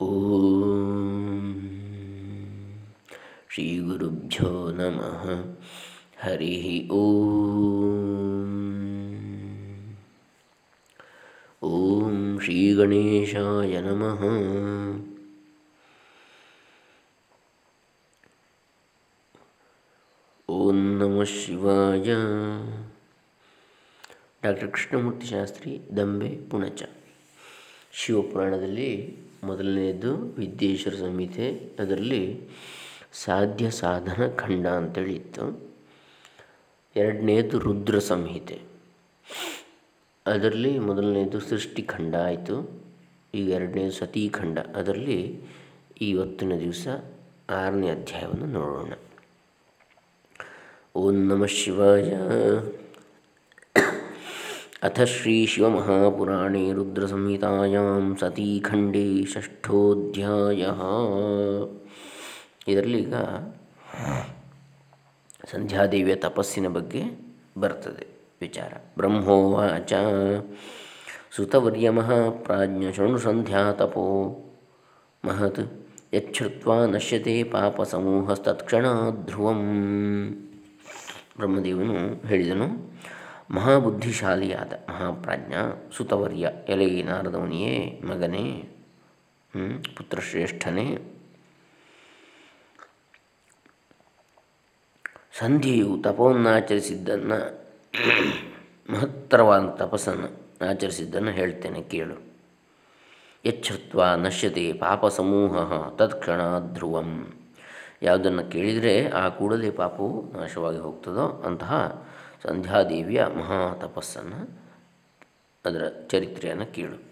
ಓಂ ಶ್ರೀ ಗುರುಭ್ಯೋ ನಮಃ ಹರಿ ಓಂ ಓಂ ಶ್ರೀ ಗಣೇಶಾಯ ನಮಃ ಓಂ ನಮಃ ಶಿವಾಯ ಡಾಕ್ಟರ್ ಕೃಷ್ಣಮೂರ್ತಿ ಶಾಸ್ತ್ರಿ ದಂಬೆ ಪುಣಚ ಶಿವಪುರಾಣದಲ್ಲಿ ಮೊದಲನೆಯದು ವಿದ್ಯೇಶ್ವರ ಸಂಹಿತೆ. ಅದರಲ್ಲಿ ಸಾಧ್ಯ ಸಾಧನ ಖಂಡ ಅಂತೇಳಿ ಇತ್ತು. ಎರಡನೇದು ರುದ್ರ ಸಂಹಿತೆ. ಅದರಲ್ಲಿ ಮೊದಲನೇದು ಸೃಷ್ಟಿಖಂಡ ಆಯಿತು. ಈಗ ಎರಡನೇದು ಸತೀಖಂಡ ಅದರಲ್ಲಿ ಇವತ್ತಿನ ದಿವಸ ಆರನೇ ಅಧ್ಯಾಯವನ್ನು ನೋಡೋಣ. ಓಂ ನಮಃ ಶಿವಾಯ. ಶ್ರೀ ಶಿವಮಹಾಪುರಾಣೇ ರುದ್ರಸಂಹಿತಾಯಾಂ ಸತೀಖಂಡೇ ಷಷ್ಠೋಧ್ಯಾಯ ಇದರಲ್ಲಿ ಈಗ ಸಂಧ್ಯಾದೇವಿಯ ತಪಸ್ಸಿನ ಬಗ್ಗೆ ಬರ್ತದೆ ವಿಚಾರ. ಬ್ರಹ್ಮೋವಾಚ ಸುತವರ್ಯಮಃ ಪ್ರಾಜ್ಞ ಶೃಣು ಸಂಧ್ಯಾ ತಪೋ, ಮಹತ್ ಯಚ್ಛ್ರುತ್ವಾ ನಶ್ಯತೆ ಪಾಪ ಸಮೂಹಸ್ತತ್ಕ್ಷಣ ಧ್ರುವಂ ಬ್ರಹ್ಮದೇವನು ಹೇಳಿದನು ಮಹಾಬುದ್ಧಿಶಾಲಿಯಾದ ಮಹಾಪ್ರಾಜ್ಞ ಸುತವರ್ಯ ಎಲೆ ನಾರದವನಿಯೇ ಮಗನೇ ಪುತ್ರಶ್ರೇಷ್ಠನೇ. ಸಂಧಿಯು ತಪವನ್ನಾಚರಿಸಿದ್ದನ್ನು, ಮಹತ್ತರವಾದ ತಪಸ್ಸನ್ನು ಆಚರಿಸಿದ್ದನ್ನು ಹೇಳ್ತೇನೆ, ಕೇಳು. ಎಚ್ಚತ್ವ ನಶ್ಯತೆ ಪಾಪ ಸಮೂಹ ತತ್ಕ್ಷಣ ಧ್ರುವಂ. ಯಾವುದನ್ನು ಕೇಳಿದರೆ ಆ ಕೂಡಲೇ ಪಾಪವು ನಾಶವಾಗಿ ಹೋಗ್ತದೋ ಅಂತಹ ಸಂಧ್ಯಾದೇವಿಯ ಮಹಾ ತಪಸ್ಸನ್ನು ಅದರ ಚರಿತ್ರೆಯನ್ನು ಕೇಳು.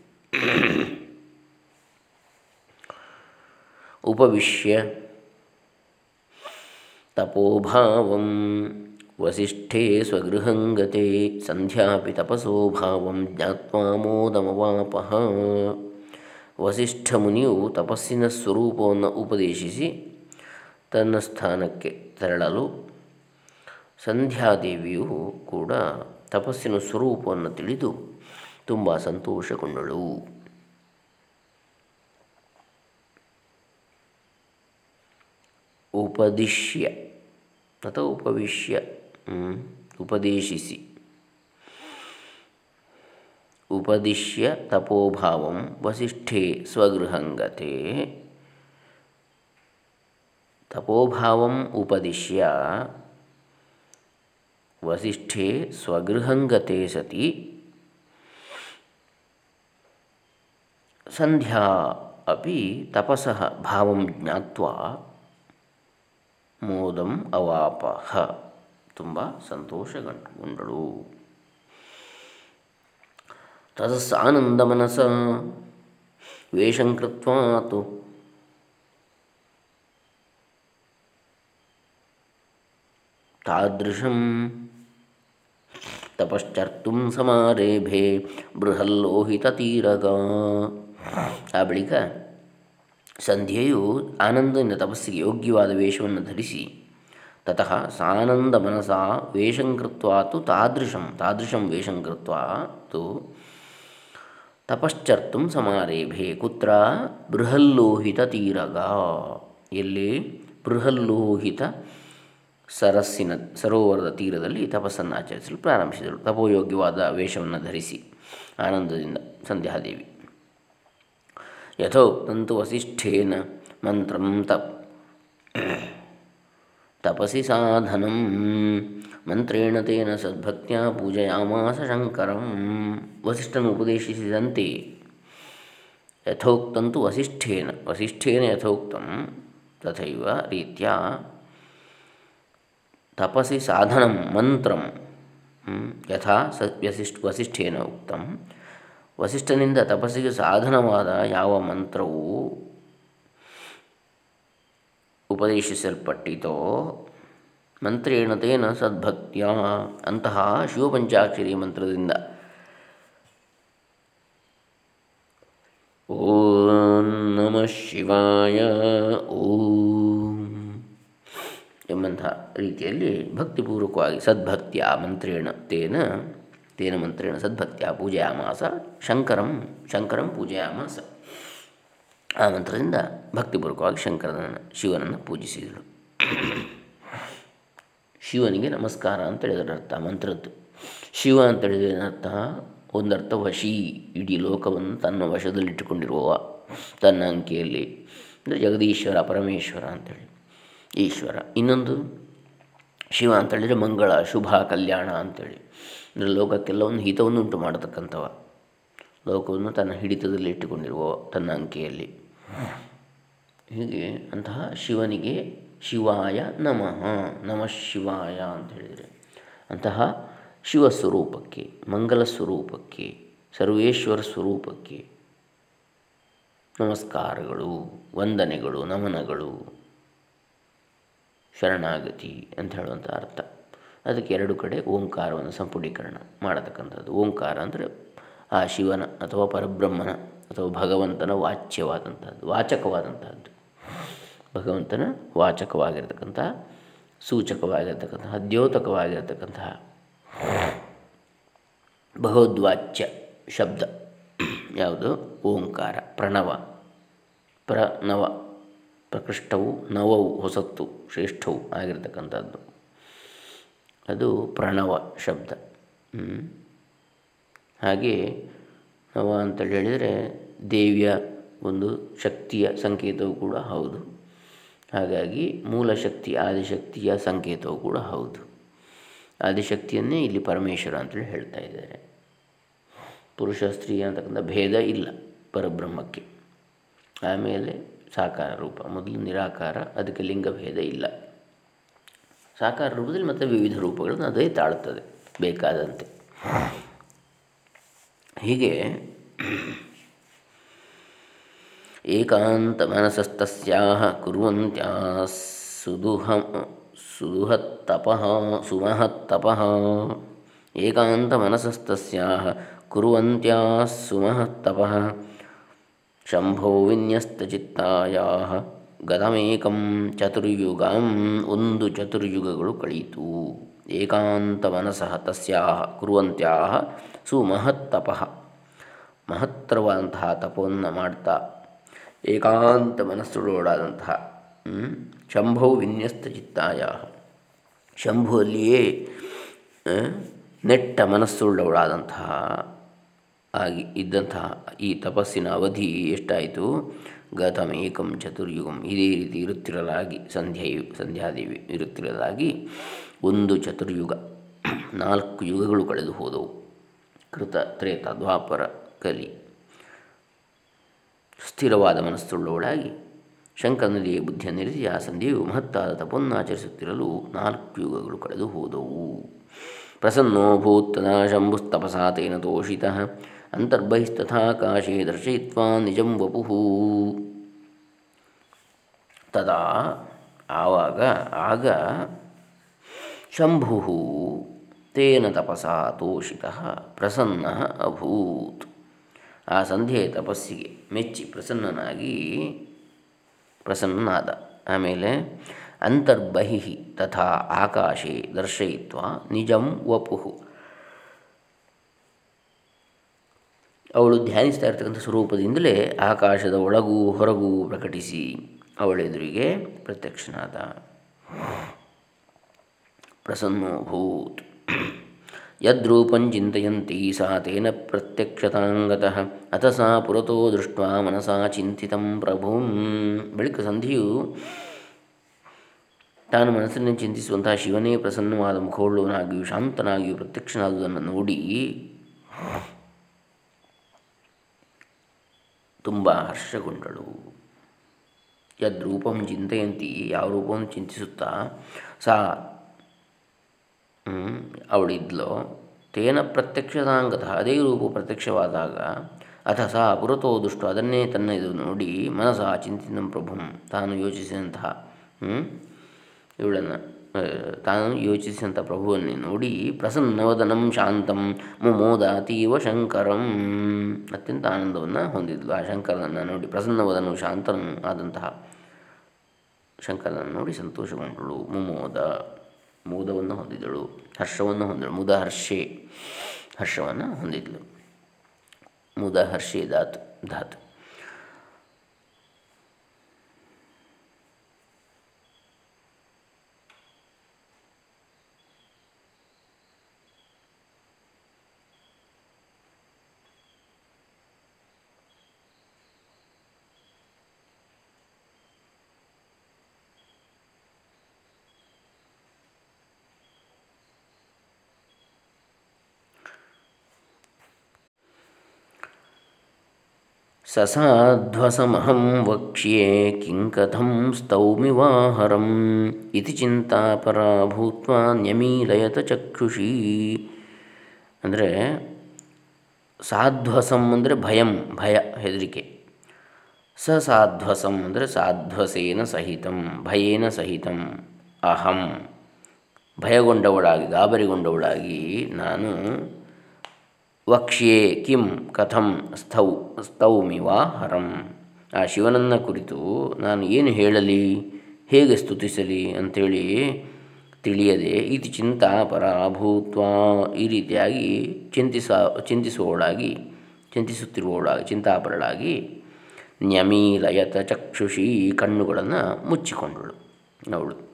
ಉಪವಿಶ್ಯ ತಪೋಭಾವಂ ವಸಿಷ್ಠೇ ಸ್ವಗೃಹಂಗತೆ ಸಂಧ್ಯಾಪಿ ತಪಸೋಭಾವಂ ಜ್ಞಾತ್ವಾ ಮೋದಮವಾಪಃ. ವಸಿಷ್ಠ ಮುನಿಯು ತಪಸ್ಸಿನ ಸ್ವರೂಪವನ್ನು ಉಪದೇಶಿಸಿ ತನ್ನ ಸ್ಥಾನಕ್ಕೆ ತೆರಳಲು ಸಂಧ್ಯಾದೇವಿಯು ಕೂಡ ತಪಸ್ಸಿನ ಸ್ವರೂಪವನ್ನು ತಿಳಿದು ತುಂಬ ಸಂತೋಷಗೊಂಡಳು. ಉಪದಿಶ್ಯ, ಅಥವಾ ಉಪವಿಶ್ಯ ಉಪದೇಶಿಸಿ. ಉಪದಿಶ್ಯ ತಪೋಭಾವಂ ವಸಿಷ್ಠೆ ಸ್ವಗೃಹಂಗತೆ. ತಪೋಭಾವಂ ಉಪದಿಶ್ಯ ವಸಿಷ್ಠೆ ಸ್ವಗೃಹಂಗತೆ ಸತಿ. ಸಂಧ್ಯಾ ಅಪಿ ತಪಸಃ ಭಾವಂ ಜ್ಞಾತ್ವಾ ಮೋದಂ ಅವಾಪಹ ತುಂಬ ಸಂತೋಷಗೊಂಡಳು. ತದಸ್ಸಾನಂದಮನಸ ವೇಷಂ ಕೃತ್ವಾತು. ತಾದೃಶಂ ತಪಶ್ಚರ್ತು ಸಮಾರೇಭೆ ಬೃಹಲ್ಲೋಹಿತ ತೀರಗ ಆ ಬಳಿಕ ಸಂಧ್ಯೆಯು ಆನಂದದಿಂದ ತಪಸ್ಸಿಗೆ ಯೋಗ್ಯವಾದ ವೇಷವನ್ನು ಧರಿಸಿ, ತತಃ ಸಾನಂದ ಮನಸ ವೇಷಂಕೃತ್ವಾತು ತಾದೃಶಂ ತಾದೃಶಂ ವೇಷಂಕೃತ್ವಾತು ತಪಶ್ಚರ್ತು ಸಮಾರೇಭೆ. ಕುತ್ರ ಬೃಹಲ್ಲೋಹಿತ ತೀರಗ ಎಲ್ಲಿ? ಬೃಹಲ್ಲೋಹಿತ ಸರಸ್ಸಿನ ಸರೋವರದ ತೀರದಲ್ಲಿ ತಪಸ್ಸನ್ನು ಆಚರಿಸಲು ಪ್ರಾರಂಭಿಸಿದರು. ತಪೋಯೋಗ್ಯವಾದ ವೇಷವನ್ನು ಧರಿಸಿ ಆನಂದದಿಂದ ಸಂಧ್ಯಾದೇವಿ. ಯಥೋಕ್ತಂತು ವಸಿಷ್ಠೇನ ಮಂತ್ರಂ ತಪ್ ತಪಸಿ ಸಾಧನಂ ಮಂತ್ರೇಣ ತೇನ ಸದ್ಭಕ್ತಿಯ ಪೂಜೆಯಾಮಾಸ ಶಂಕರಂ ವಸಿಷ್ಠನು ಉಪದೇಶಿಸಿದಂತೆ ಯಥೋಕ್ತಂತು ವಸಿಷ್ಠೇನ ವಸಿಷ್ಠೇನ ಯಥೋಕ್ತಂ ತಥೈವ ರೀತ್ಯ ತಪಸಿ ಸಾಧನಂ ಮಂತ್ರಂ. ಯಥಾ ಸ ವಸಿಷ್ಠ ವಸಿಷ್ಠೇನ ಉಕ್ತಂ. ವಸಿಷ್ಠನಿಂದ ತಪಸ್ಸಿಗೆ ಸಾಧನವಾದ ಯಾವ ಮಂತ್ರವು ಉಪದೇಶಿಸಲ್ಪಟ್ಟಿತೋ? ಮಂತ್ರೇಣ ತೇನ ಸದ್ಭಕ್ತಿಯ, ಅಂತಹ ಶಿವಪಂಚಾಕ್ಷರಿ ಮಂತ್ರದಿಂದ. ಓಂ ನಮಃ ಶಿವಾಯ, ಓಂ ಎಂಬಂಥ ರೀತಿಯಲ್ಲಿ ಭಕ್ತಿಪೂರ್ವಕವಾಗಿ ಸದ್ಭಕ್ತಿಯ ಮಂತ್ರೇಣ ತೇನ ತೇನ ಮಂತ್ರೇಣ ಸದ್ಭಕ್ತಿಯ ಪೂಜಯಾಮಾಸ, ಶಂಕರಂ ಶಂಕರಂ ಪೂಜಯಾಮಾಸ. ಆ ಮಂತ್ರದಿಂದ ಭಕ್ತಿಪೂರ್ವಕವಾಗಿ ಶಂಕರನನ್ನು, ಶಿವನನ್ನು ಪೂಜಿಸಿದಳು. ಶಿವನಿಗೆ ನಮಸ್ಕಾರ ಅಂತ ಹೇಳಿದ್ರೆ ಅರ್ಥ ಮಂತ್ರದ್ದು. ಶಿವ ಅಂತ ಹೇಳಿದ್ರೆ ಏನರ್ಥ? ಒಂದರ್ಥ ವಶಿ, ಇಡೀ ಲೋಕವನ್ನು ತನ್ನ ವಶದಲ್ಲಿಟ್ಟುಕೊಂಡಿರುವ ತನ್ನ ಅಂಕಿಯಲ್ಲಿ. ಅಂದರೆ ಜಗದೀಶ್ವರ, ಪರಮೇಶ್ವರ ಅಂಥೇಳಿ ಈಶ್ವರ. ಇನ್ನೊಂದು, ಶಿವ ಅಂತೇಳಿದರೆ ಮಂಗಳ, ಶುಭ, ಕಲ್ಯಾಣ ಅಂಥೇಳಿ ಅಂದರೆ ಲೋಕಕ್ಕೆಲ್ಲ ಒಂದು ಹಿತವನ್ನು ಉಂಟು ಮಾಡತಕ್ಕಂಥವ. ಲೋಕವನ್ನು ತನ್ನ ಹಿಡಿತದಲ್ಲಿ ಇಟ್ಟುಕೊಂಡಿರುವ ತನ್ನ ಅಂಕೆಯಲ್ಲಿ. ಹೀಗೆ ಅಂತಹ ಶಿವನಿಗೆ ಶಿವಾಯ ನಮಃ ನಮಃ ಶಿವಾಯ ಅಂತ ಹೇಳಿದರೆ ಅಂತಹ ಶಿವ ಸ್ವರೂಪಕ್ಕೆ, ಮಂಗಲ ಸ್ವರೂಪಕ್ಕೆ, ಸರ್ವೇಶ್ವರ ಸ್ವರೂಪಕ್ಕೆ ನಮಸ್ಕಾರಗಳು, ವಂದನೆಗಳು, ನಮನಗಳು. ಶರಣಾಗತಿ ಅಂತ ಹೇಳುವಂಥ ಅರ್ಥ. ಅದಕ್ಕೆ ಎರಡು ಕಡೆ ಓಂಕಾರವನ್ನು ಸಂಪುಟೀಕರಣ ಮಾಡತಕ್ಕಂಥದ್ದು. ಓಂಕಾರ ಅಂದರೆ ಆ ಶಿವನ ಅಥವಾ ಪರಬ್ರಹ್ಮನ ಅಥವಾ ಭಗವಂತನ ವಾಚ್ಯವಾದಂಥದ್ದು ವಾಚಕವಾದಂಥದ್ದು ಭಗವಂತನ ವಾಚಕವಾಗಿರ್ತಕ್ಕಂತಹ ಸೂಚಕವಾಗಿರ್ತಕ್ಕಂತಹ ದ್ಯೋತಕವಾಗಿರ್ತಕ್ಕಂತಹ ಭಗವದ್ವಾಚ್ಯ ಶಬ್ದ. ಯಾವುದು? ಓಂಕಾರ, ಪ್ರಣವ ಪ್ರಣವ ಪ್ರಕೃಷ್ಟವು ನವವು ಹೊಸತ್ತು ಶ್ರೇಷ್ಠವು ಆಗಿರತಕ್ಕಂಥದ್ದು. ಅದು ಪ್ರಣವ ಶಬ್ದ. ಹಾಗೆ ನವ ಅಂತೇಳಿ ಹೇಳಿದರೆ ದೇವಿಯ ಒಂದು ಶಕ್ತಿಯ ಸಂಕೇತವು ಕೂಡ ಹೌದು. ಹಾಗಾಗಿ ಮೂಲ ಶಕ್ತಿ ಆದಿಶಕ್ತಿಯ ಸಂಕೇತವು ಕೂಡ ಹೌದು. ಆದಿಶಕ್ತಿಯನ್ನೇ ಇಲ್ಲಿ ಪರಮೇಶ್ವರ ಅಂತೇಳಿ ಹೇಳ್ತಾ ಇದ್ದಾರೆ. ಪುರುಷ, ಸ್ತ್ರೀ ಅಂತಕ್ಕಂಥ ಭೇದ ಇಲ್ಲ ಪರಬ್ರಹ್ಮಕ್ಕೆ. ಆಮೇಲೆ ಸಾಕಾರ ರೂಪ, ಮೊದಲು ನಿರಾಕಾರ, ಅದಕ್ಕೆ ಲಿಂಗಭೇದ ಇಲ್ಲ. ಸಾಕಾರ ರೂಪದಲ್ಲಿ ಮತ್ತು ವಿವಿಧ ರೂಪಗಳನ್ನು ಅದೇ ತಾಳುತ್ತದೆ, ಬೇಕಾದಂತೆ. ಹೀಗೆ ಏಕಾಂತ ಮನಸಸ್ತಸ್ಯಾ ಕುರುವಂತ್ಯಾ ಸುದುಹ ಸುಮಹ ಸುಮಹತ್ತಪಃ. ಏಕಾಂತ ಮನಸಸ್ತಸ್ಯಾ ಕುರುವಂತ್ಯಾ ಸುಮಹತ್ತಪಃ. ಶಂಭೋ ವಿನ್ಯಸ್ತಚಿತ್ತಾಯ ಗತಮೇಕಂ ಚತುರ್ಯುಗಂ ಒಂದು ಚತುರ್ಯುಗಗಳು ಕಳೀತು ಏಕಾಂತ ಮನಸಃ ತಸ್ಯಾ ಕುರುವಂತ್ಯಾಹ ಸುಮಹತ್ತಪಃ ಮಹತ್ತರವಾದಂತಹ ತಪವನ್ನು ಮಾಡ್ತಾ ಏಕಾಂತ ಮನಸ್ಸುಗಳೋಡಾದಂತಹ ಶಂಭೋ ವಿನ್ಯಸ್ತ ಶಂಭುವಲ್ಲಿಯೇ ನೆಟ್ಟ ಮನಸ್ಸುಳ್ಳವಳಾದಂತಹ ಆಗಿ ಇದ್ದಂತಹ ಈ ತಪಸ್ಸಿನ ಅವಧಿ ಎಷ್ಟಾಯಿತು? ಗತಮೇಕಂ ಚತುರ್ಯುಗಂ. ಇದೇ ರೀತಿ ಇರುತ್ತಿರಲಾಗಿ, ಸಂಧ್ಯೆಯು, ಸಂಧ್ಯಾದೇವಿ ಇರುತ್ತಿರಲಾಗಿ ಒಂದು ಚತುರ್ಯುಗ. ನಾಲ್ಕು ಯುಗಗಳು ಕಳೆದು ಹೋದವು. ಕೃತ, ತ್ರೇತ, ದ್ವಾಪರ, ಕಲಿ. ಸ್ಥಿರವಾದ ಮನಸ್ಸುಳ್ಳವಳಾಗಿ ಶಂಕನಲ್ಲಿಯೇ ಬುದ್ಧಿಯನ್ನು ಇರಿಸಿ ಆ ಸಂಧ್ಯೆಯು ಮಹತ್ತಾದ ತಪನ್ನಾಚರಿಸುತ್ತಿರಲು ನಾಲ್ಕು ಯುಗಗಳು ಕಳೆದು ಹೋದವು. ಪ್ರಸನ್ನೋ ಭೂತ್ತದ ಶಂಭುಸ್ತಪಸಾ ತೋಷಿತಃ. ಅಂತರ್ಬಹಿಸ್ತಥಾಕಾಶೇ ದರ್ಶಯಿತ್ವಾ ನಿಜಂ ವಪುಹು. ತದಾ ಆವಾಗ ಆಗ ಶಂಭು ತೇನ ತಪಸಾ ತೋಷಿತ ಪ್ರಸನ್ನ ಅಭೂತ್. ಆ ಸಂಧ್ಯೆಯ ತಪಸ್ಸಿಗೆ ಮೆಚ್ಚಿ ಪ್ರಸನ್ನನಾಗಿ ಪ್ರಸನ್ನನಾದ. ಆಮೇಲೆ ಅಂತರ್ಬಹಿ ತಥಾ ಆಕಾಶೆ ದರ್ಶಯಿತ್ವ ನಿಜಂ ವಪುಹು. ಅವಳು ಧ್ಯಾನಿಸ್ತಾ ಇರ್ತಕ್ಕಂಥ ಸ್ವರೂಪದಿಂದಲೇ ಆಕಾಶದ ಒಳಗೂ ಹೊರಗೂ ಪ್ರಕಟಿಸಿ ಅವಳೆದುರಿಗೆ ಪ್ರತ್ಯಕ್ಷನಾದ. ಪ್ರಸನ್ನೋಭೂತ್. ಯದ್ರೂಪಂ ಚಿಂತೆಯಂತಿ ಸಾ ತೇನ ಪ್ರತ್ಯಕ್ಷತಾಂಗತಃ ಅಥ ಸಾ ಪುರತೋ ದೃಷ್ಟ ಮನಸಾ ಚಿಂತಿತಂ ಪ್ರಭುಂ. ಬಳಿಕ ಸಂಧಿಯು ತಾನು ಮನಸ್ಸಿನಲ್ಲಿ ಚಿಂತಿಸುವಂತಹ ಶಿವನೇ ಪ್ರಸನ್ನವಾದ ಮುಖವುಳ್ಳವನಾಗಿಯೂ ಶಾಂತನಾಗಿಯೂ ಪ್ರತ್ಯಕ್ಷನಾದುದನ್ನು ನೋಡಿ ತುಂಬ ಹರ್ಷಗೊಂಡಳು. ಯದ್ರೂಪಂ ಚಿಂತೆಯಂತಿ, ಯಾವ ರೂಪವನ್ನು ಚಿಂತಿಸುತ್ತಾ? ಸಾ ಅವಳಿದ್ಲೋ ತೇನ ಪ್ರತ್ಯಕ್ಷದಾಂಗತ ಅದೇ ರೂಪ ಪ್ರತ್ಯಕ್ಷವಾದಾಗ, ಅಥ ಸಾ ಪುರತೋ ದುಷ್ಟು, ಅದನ್ನೇ ತನ್ನ ಇದು ನೋಡಿ ಮನಸ ಚಿಂತಿತ ಪ್ರಭುಂ, ತಾನು ಯೋಚಿಸಿದಂತಹ ಇವಳನ್ನು. ತಾನು ಯೋಚಿಸಿದಂಥ ಪ್ರಭುವನ್ನೇ ನೋಡಿ ಪ್ರಸನ್ನವದನಂ ಶಾಂತಂ ಮುಮೋದ ಅತೀವ ಶಂಕರಂ. ಅತ್ಯಂತ ಆನಂದವನ್ನು ಹೊಂದಿದ್ಲು ಆ ಶಂಕರನನ್ನು ನೋಡಿ ಪ್ರಸನ್ನವದನು ಶಾಂತನು ಆದಂತಹ ಶಂಕರನನ್ನು ನೋಡಿ ಸಂತೋಷಗೊಂಡಳು, ಮುಮೋದ ಮೋದವನ್ನು ಹೊಂದಿದಳು, ಹರ್ಷವನ್ನು ಹೊಂದಳು ಮುದ ಹರ್ಷೆ ಹರ್ಷವನ್ನು ಹೊಂದಿದ್ಲು. ಮುದ ಹರ್ಷೆ ಧಾತು ಧಾತು ಸಸಾಧ್ವಸಮಹಂ ವಕ್ಷ್ಯೆ ಕಿಂಕಥಂ ಸ್ತೌಮಿ ವಾಹರಂ ಇತಿ ಚಿಂತಾಪರ ಭೂತ್ವ ನ್ಯಮೀಲಯತ ಚಕ್ಷುಷಿ ಅಂದರೆ ಸಾಧ್ವಸಂ ಅಂದರೆ ಭಯಂ ಭಯ ಹೆದರಿಕೆ। ಸ ಸಾಧ್ವಸಂ ಅಂದರೆ ಸಾಧ್ವಸೇನ ಸಹಿತಂ ಭಯೇನ ಸಹಿತಂ ಅಹಂ ಭಯಗೊಂಡವಳಾಗಿ, ಗಾಬರಿಗೊಂಡವಳಾಗಿ ನಾನು ವಕ್ಷ್ಯೆ ಕಿಂ ಕಥಂ ಸ್ಥೌ ಸ್ತೌಮಿ ವಾ ಹರಂ. ಆ ಶಿವನನ್ನು ಕುರಿತು ನಾನು ಏನು ಹೇಳಲಿ, ಹೇಗೆ ಸ್ತುತಿಸಲಿ ಅಂಥೇಳಿ ತಿಳಿಯದೆ ಇತಿ ಚಿಂತಾ ಪರಾಭೂತ್ವ ಈ ರೀತಿಯಾಗಿ ಚಿಂತಿಸ, ಚಿಂತಿಸುವವಳಾಗಿ, ಚಿಂತಿಸುತ್ತಿರುವವಳಾಗಿ, ಚಿಂತಾಪರಳಾಗಿ ನ್ಯಮೀಲಯತ ಚಕ್ಷುಷಿ ಕಣ್ಣುಗಳನ್ನು ಮುಚ್ಚಿಕೊಂಡಳು ಅವಳು.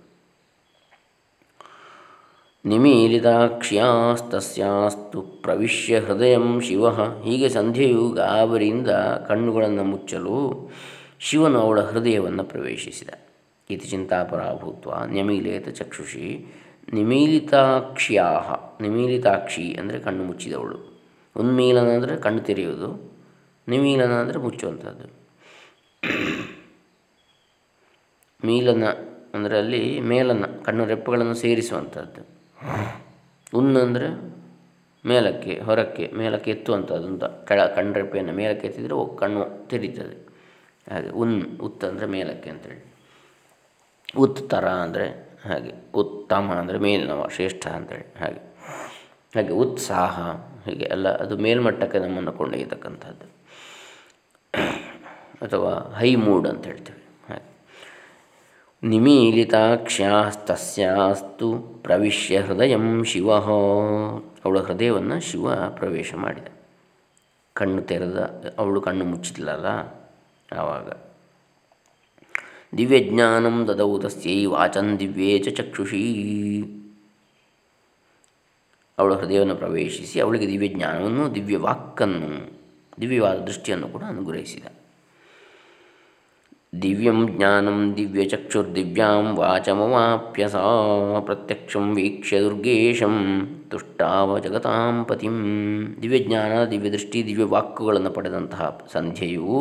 ನಿಮೀಲಿತಾಕ್ಷ್ಯಾಸ್ತಸ್ಯಾಸ್ತು ಪ್ರವಿಶ್ಯ ಹೃದಯ ಶಿವ. ಹೀಗೆ ಸಂಧ್ಯೆಯು ಗಾಬರಿಯಿಂದ ಕಣ್ಣುಗಳನ್ನು ಮುಚ್ಚಲು ಶಿವನು ಅವಳ ಹೃದಯವನ್ನು ಪ್ರವೇಶಿಸಿದ. ಇತಿ ಚಿಂತಾಪರಾಭೂತ್ವ ನ್ಯಮೀಲೇತ ಚಕ್ಷುಷಿ ನಿಮೀಲಿತಾಕ್ಷ್ಯಾಹ. ನಿಮೀಲಿತಾಕ್ಷಿ ಅಂದರೆ ಕಣ್ಣು ಮುಚ್ಚಿದವಳು. ಉನ್ಮೀಲನ ಅಂದರೆ ಕಣ್ಣು ತೆರೆಯುವುದು. ನಿಮೀಲನ ಅಂದರೆ ಮುಚ್ಚುವಂಥದ್ದು ಮೀಲನ ಅಂದರೆ ಅಲ್ಲಿ ಮೇಲನ ಕಣ್ಣು ರೆಪ್ಪಗಳನ್ನು ಸೇರಿಸುವಂಥದ್ದು ಉನ್ ಅಂದರೆ ಮೇಲಕ್ಕೆ, ಹೊರಕ್ಕೆ, ಮೇಲಕ್ಕೆ ಎತ್ತುವಂಥದ್ದು ಅಂತ. ಕೆಳ ಕಣ್ರೆಪ್ಪೆಯನ್ನು ಮೇಲಕ್ಕೆ ಎತ್ತಿದರೆ ಕಣ್ಣು ತೆರೀತದೆ. ಹಾಗೆ ಉನ್ ಉತ್ ಅಂದರೆ ಮೇಲಕ್ಕೆ ಅಂತೇಳಿ. ಉತ್ತರ ಅಂದರೆ ಹಾಗೆ, ಉತ್ತಮ ಅಂದರೆ ಮೇಲಿನವ, ಶ್ರೇಷ್ಠ ಅಂತೇಳಿ, ಹಾಗೆ. ಹಾಗೆ ಉತ್ಸಾಹ ಹೀಗೆ ಎಲ್ಲ, ಅದು ಮೇಲ್ಮಟ್ಟಕ್ಕೆ ನಮ್ಮನ್ನು ಕೊಂಡೊಯ್ಯತಕ್ಕಂಥದ್ದು ಅಥವಾ ಹೈ ಮೂಡ್ ಅಂತ ಹೇಳ್ತೇವೆ. ನಿಮೀಲಿತಾಕ್ಷ್ಯಾಸ್ತಸ್ಯಾಸ್ತು ಪ್ರವಿಶ್ಯ ಹೃದಯ ಶಿವ. ಅವಳ ಹೃದಯವನ್ನು ಶಿವ ಪ್ರವೇಶ ಮಾಡಿದ. ಕಣ್ಣು ತೆರೆದ, ಅವಳು ಕಣ್ಣು ಮುಚ್ಚಿದ್ಲಲ್ಲ ಆವಾಗ. ದಿವ್ಯಜ್ಞಾನಂ ದದೌ ತಸ್ಯೈ ವಾಚನ್ ದಿವ್ಯೇ ಚ ಚಕ್ಷುಷಿ. ಅವಳ ಹೃದಯವನ್ನು ಪ್ರವೇಶಿಸಿ ಅವಳಿಗೆ ದಿವ್ಯ ದಿವ್ಯವಾಕ್ಕನ್ನು, ದಿವ್ಯವಾದ ದೃಷ್ಟಿಯನ್ನು ಕೂಡ ಅನುಗ್ರಹಿಸಿದ. ದಿವ್ಯಂ ಜ್ಞಾನಂ ದಿವ್ಯಚಕ್ಷುರ್ದಿವ್ಯಾಂ ವಾಚಮವಾಪ್ಯ ಸಾ ಪ್ರತ್ಯಕ್ಷಂ ವೀಕ್ಷ್ಯ ದುರ್ಗೇಶಂ ತುಷ್ಟಾವ ಜಗತಾಂ ಪತಿಂ ದಿವ್ಯಜ್ಞಾನ ದಿವ್ಯದೃಷ್ಟಿ ದಿವ್ಯ ವಾಕ್ಯಗಳನ್ನು ಪಡೆದಂತಹ ಸಂಧ್ಯೆಯು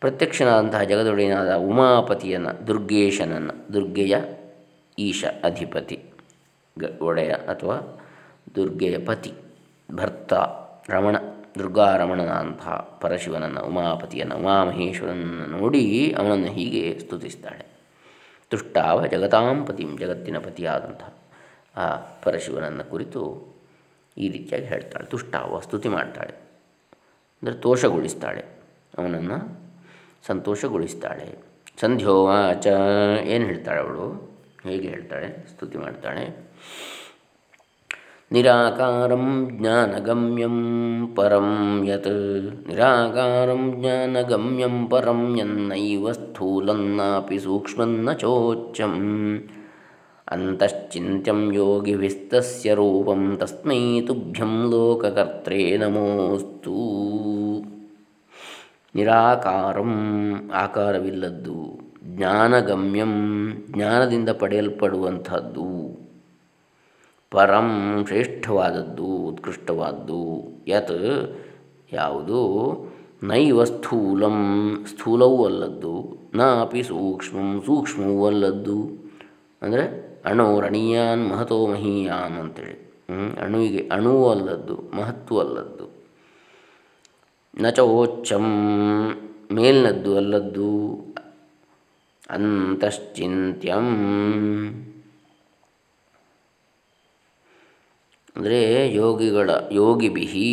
ಪ್ರತ್ಯಕ್ಷನಾದಂತಹ ಜಗದೊಡೆಯನಾದ ಉಮಾಪತಿಯನ್ನು ದುರ್ಗೇಶನನ್ನು ದುರ್ಗೆಯ ಈಶ ಅಧಿಪತಿ ಗ ಒಡೆಯ ಅಥವಾ ದುರ್ಗೆಯ ಪತಿ ಭರ್ತ ರಮಣ ದುರ್ಗಾರಮಣನಂತಹ ಪರಶಿವನನ್ನು, ಉಮಾಪತಿಯನ್ನು, ಉಮಾಮಹೇಶ್ವರನನ್ನು ನೋಡಿ ಅವನನ್ನು ಹೀಗೆ ಸ್ತುತಿಸ್ತಾಳೆ. ತುಷ್ಟಾವ ಜಗತಾಂ ಪತಿಂ, ಜಗತ್ತಿನ ಪತಿಯಾದಂಥ ಆ ಪರಶಿವನನ್ನು ಕುರಿತು ಈ ರೀತಿಯಾಗಿ ಹೇಳ್ತಾಳೆ. ತುಷ್ಟಾವ ಸ್ತುತಿ ಮಾಡ್ತಾಳೆ. ಅಂದರೆ ತೋಷಗೊಳಿಸ್ತಾಳೆ. ಅವನನ್ನು ಸಂತೋಷಗೊಳಿಸ್ತಾಳೆ. ಸಂಧ್ಯೋವಾಚ ಏನು ಹೇಳ್ತಾಳೆ ಅವಳು? ಹೇಗೆ ಹೇಳ್ತಾಳೆ? ಸ್ತುತಿ ಮಾಡ್ತಾಳೆ. ನಿರಾಕಾರಂ ಜ್ಞಾನಗಮ್ಯಂ ಪರಂ ಯತ್ ನಿರಾಕಾರಂ ಜ್ಞಾನಗಮ್ಯಂ ಪರಂ यन्नैव ಸ್ಥೂಲನ್ನಾಪಿ ಸೂಕ್ಷ್ಮನ್ನ ಚೋಚ್ಚಂ ಅಂತಶ್ಚಿಂತ್ಯಂ योगिभिस्तस्य ರೂಪಂ ತಸ್ಮೈ ತುಭ್ಯಂ ಲೋಕಕರ್ತ್ರೇ ನಮೋಸ್ತು ನಿರಾಕಾರಂ ಆಕಾರವಿಲ್ಲದ್ದು ಜ್ಞಾನಗಮ್ಯಂ ಜ್ಞಾನದಿಂದ ಪಡೆಯಲ್ಪಡುವಂಥದ್ದು। ಪರಂ ಶ್ರೇಷ್ಠವಾದದ್ದು, ಉತ್ಕೃಷ್ಟವಾದ್ದು. ಯತ್ ಯಾವುದು? ನೈವ ಸ್ಥೂಲಂ, ಸ್ಥೂಲವೂ ಅಲ್ಲದ್ದು. ನ ಅಪಿ ಸೂಕ್ಷ್ಮಂ, ಸೂಕ್ಷ್ಮವೂ ಅಲ್ಲದ್ದು. ಅಂದರೆ ಅಣು ರಣೀಯಾನ್, ಮಹತೋ ಮಹೀಯಾನ್ ಅಂತೇಳಿ. ಅಣುವಿಗೆ ಅಣುವು ಅಲ್ಲದ್ದು, ಮಹತ್ವ ಅಲ್ಲದ್ದು. ನಚೋಚ್ಚಂ, ಮೇಲ್ನದ್ದು ಅಲ್ಲದ್ದು. ಅಂತಶ್ಚಿಂತ್ಯಂ. ಅಂದರೆ ಯೋಗಿಗಳ, ಯೋಗಿಬಿಹಿ,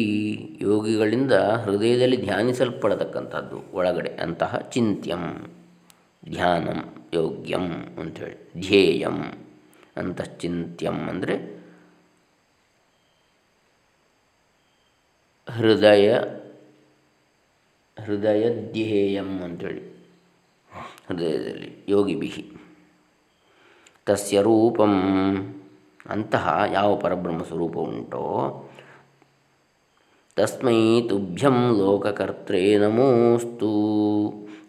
ಯೋಗಿಗಳಿಂದ ಹೃದಯದಲ್ಲಿ ಧ್ಯಾನಿಸಲ್ಪಡತಕ್ಕಂಥದ್ದು ಒಳಗಡೆ ಅಂತಹ ಚಿಂತ್ಯಂ, ಧ್ಯಾನಂ, ಯೋಗ್ಯಂ ಅಂಥೇಳಿ, ಧ್ಯೇಯಂ ಅಂತಶ್ಚಿಂತ್ಯಂ ಅಂದರೆ ಹೃದಯ ಹೃದಯ ಧ್ಯೇಯಂ ಅಂಥೇಳಿ, ಹೃದಯದಲ್ಲಿ ಯೋಗಿ ಬಿಹಿ ತಸ್ಯ ರೂಪಂ ಅಂತಹ ಯಾವ ಪರಬ್ರಹ್ಮ ಸ್ವರೂಪ ಉಂಟೋ? ತಸ್ಮೈ ತುಭ್ಯಂ ಲೋಕಕರ್ತ್ರೇ ನಮೋಸ್ತು.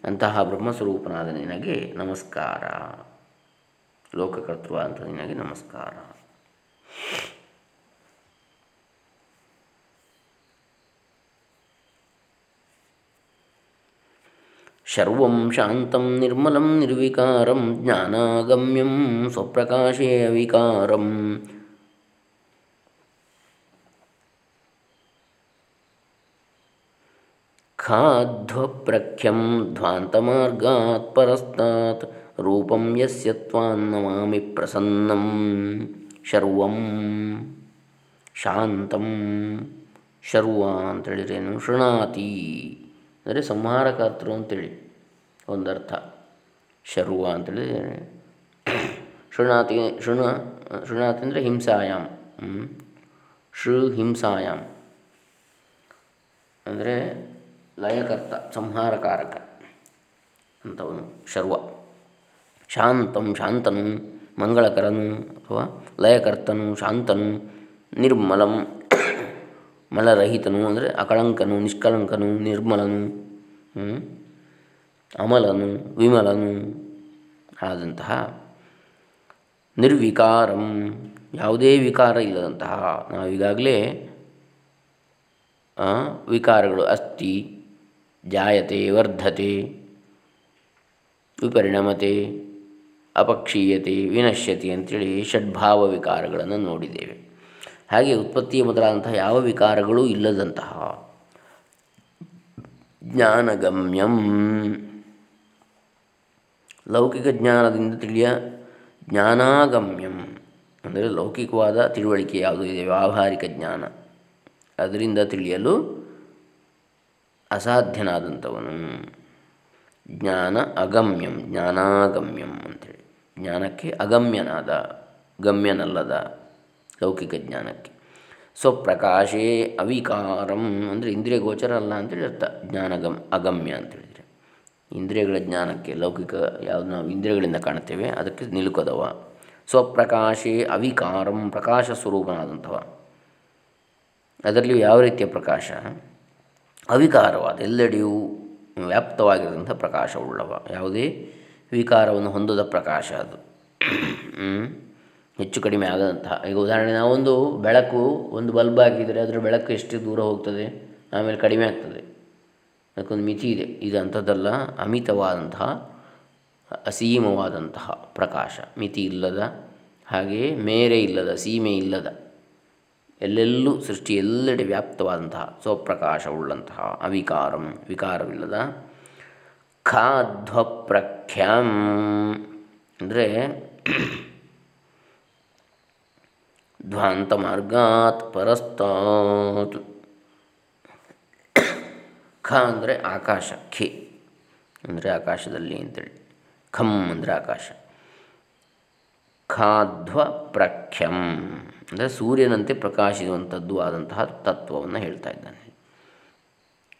ಅಂತಹ ಬ್ರಹ್ಮಸ್ವರೂಪನಾದ ನಿನಗೆ ನಮಸ್ಕಾರ. ಲೋಕಕರ್ತೃ ಅಂತ ನಿನಗೆ ನಮಸ್ಕಾರ. ಶರ್ವಂ ಶಾಂತಂ ನಿರ್ಮಲಂ ನಿರ್ವಿಕಾರಂ ಜ್ಞಾನಾಗಮ್ಯಂ ಸ್ವಪ್ರಕಾಶೇ ವಿಕಾರಂ. ಖಾಧ್ವಪ್ರಖ್ಯಂ ಧ್ವಾಂತಮಾರ್ಗಾತ್ ಪರಸ್ತಾತ್ ರೂಪಂ ಯಸ್ಯ ತ್ವಾನ್ನಮಾಮಿ ಪ್ರಸನ್ನಂ. ಶರ್ವಂ ಶಾಂತಂ ಶರ್ವ ಅಂತೇಳಿದ್ರೇನು ಶೃಣಾತಿ. ಅಂದರೆ ಸಂಹಾರಕರ್ತೃ ಅಂತೇಳಿ. ಒಂದರ್ಥ. ಶರ್ವ ಅಂತೇಳಿ. ಶೃಣಾತಿ, ಶೃಣ, ಶೃಣಾತಿ ಅಂದರೆ ಹಿಂಸಾಯಾಮ್. ಶೃ ಹಿಂಸಾಯಾಮ್. ಅಂದರೆ ಲಯಕರ್ತ, ಸಂಹಾರಕಾರಕ ಅಂತವನು ಶರ್ವ. ಶಾಂತಂ ಶಾಂತನು, ಮಂಗಳಕರನು ಅಥವಾ ಲಯಕರ್ತನು, ಶಾಂತನು, ನಿರ್ಮಲಂ ಮಲರಹಿತನು ಅಂದರೆ ಅಕಳಂಕನು ನಿಷ್ಕಲಂಕನು ನಿರ್ಮಲನು. ಅಮಲನು ವಿಮಲನು ಆದಂತಹ ನಿರ್ವಿಕಾರಂ. ಯಾವುದೇ ವಿಕಾರ ಇಲ್ಲದಂತಹ ನಾವೀಗಾಗಲೇ ವಿಕಾರಗಳು ಅಸ್ತಿ, ಜಾಯತೆ, ವರ್ಧತೆ, ವಿಪರಿಣಮತೆ, ಅಪಕ್ಷೀಯತೆ, ವಿನಶ್ಯತೆ ಅಂತೇಳಿ ಷಡ್ಭಾವ ವಿಕಾರಗಳನ್ನು ನೋಡಿದ್ದೇವೆ. ಹಾಗೆ ಉತ್ಪತ್ತಿಯ ಮೊದಲಾದಂತಹ ಯಾವ ವಿಕಾರಗಳೂ ಇಲ್ಲದಂತಹ ಜ್ಞಾನಗಮ್ಯಂ. ಲೌಕಿಕ ಜ್ಞಾನದಿಂದ ತಿಳಿಯ ಜ್ಞಾನಾಗಮ್ಯಂ. ಅಂದರೆ ಲೌಕಿಕವಾದ ತಿಳುವಳಿಕೆ ಯಾವುದು ಇದೆ? ವ್ಯಾವಹಾರಿಕ ಜ್ಞಾನ. ಅದರಿಂದ ತಿಳಿಯಲು ಅಸಾಧ್ಯನಾದಂಥವನು. ಜ್ಞಾನ ಅಗಮ್ಯಂ, ಜ್ಞಾನಾಗಮ್ಯಂ ಅಂಥೇಳಿ ಜ್ಞಾನಕ್ಕೆ ಅಗಮ್ಯನಾದ, ಗಮ್ಯನಲ್ಲದ ಲೌಕಿಕ ಜ್ಞಾನಕ್ಕೆ. ಸ್ವಪ್ರಕಾಶೇ ಅವಿಕಾರಂ ಅಂದರೆ ಇಂದ್ರಿಯ ಗೋಚರ ಅಲ್ಲ ಅಂತೇಳಿ ಅರ್ಥ. ಜ್ಞಾನಗಮ್, ಅಗಮ್ಯ ಅಂತೇಳಿದರೆ ಇಂದ್ರಿಯಗಳ ಜ್ಞಾನಕ್ಕೆ ಲೌಕಿಕ ಯಾವುದು ನಾವು ಇಂದ್ರಿಯಗಳಿಂದ ಕಾಣುತ್ತೇವೆ, ಅದಕ್ಕೆ ನಿಲುಕದವ. ಸ್ವಪ್ರಕಾಶೇ ಅವಿಕಾರಂ ಪ್ರಕಾಶ ಸ್ವರೂಪನಾದಂಥವ. ಅದರಲ್ಲಿ ಯಾವ ರೀತಿಯ ಪ್ರಕಾಶ? ಅವಿಕಾರವಾದ, ಎಲ್ಲೆಡೆಯೂ ವ್ಯಾಪ್ತವಾಗಿರುವಂಥ ಪ್ರಕಾಶವುಳ್ಳವ. ಯಾವುದೇ ವಿಕಾರವನ್ನು ಹೊಂದದ ಪ್ರಕಾಶ ಅದು. ಹೆಚ್ಚು ಕಡಿಮೆ ಆಗದಂತಹ ಈಗ ಉದಾಹರಣೆ ನಾವೊಂದು ಬೆಳಕು, ಒಂದು ಬಲ್ಬ್ ಹಾಕಿದರೆ ಅದರ ಬೆಳಕು ಎಷ್ಟು ದೂರ ಹೋಗ್ತದೆ? ಆಮೇಲೆ ಕಡಿಮೆ ಆಗ್ತದೆ. ಅದಕ್ಕೊಂದು ಮಿತಿ ಇದೆ. ಇದು ಅಂಥದ್ದಲ್ಲ ಅಮಿತವಾದಂತಹ ಅಸೀಮವಾದಂತಹ ಪ್ರಕಾಶ. ಮಿತಿ ಇಲ್ಲದ ಹಾಗೆಯೇ ಮೇರೆ ಇಲ್ಲದ, ಸೀಮೆ ಇಲ್ಲದ, ಎಲ್ಲೆಲ್ಲೂ ಸೃಷ್ಟಿ ಎಲ್ಲೆಡೆ ವ್ಯಾಪ್ತವಾದಂತಹ ಸ್ವಪ್ರಕಾಶವುಳ್ಳಂತಹ ಅವಿಕಾರಂ, ವಿಕಾರವಿಲ್ಲದ ಖಾಧ್ವಪ್ರಖ್ಯಾಂ. ಅಂದರೆ ಧ್ವಾಂತ ಮಾರ್ಗಾತ್ ಪರಸ್ತಾತ್. ಖ ಅಂದರೆ ಆಕಾಶ, ಖೆ ಅಂದರೆ ಆಕಾಶದಲ್ಲಿ ಅಂತೇಳಿ. ಖಂ ಅಂದರೆ ಆಕಾಶ. ಖಾಧ್ವ ಪ್ರಖ್ಯಂ ಅಂದರೆ ಸೂರ್ಯನಂತೆ ಪ್ರಕಾಶಿಸುವಂಥದ್ದು ಆದಂತಹ ತತ್ವವನ್ನು ಹೇಳ್ತಾ ಇದ್ದಾನೆ.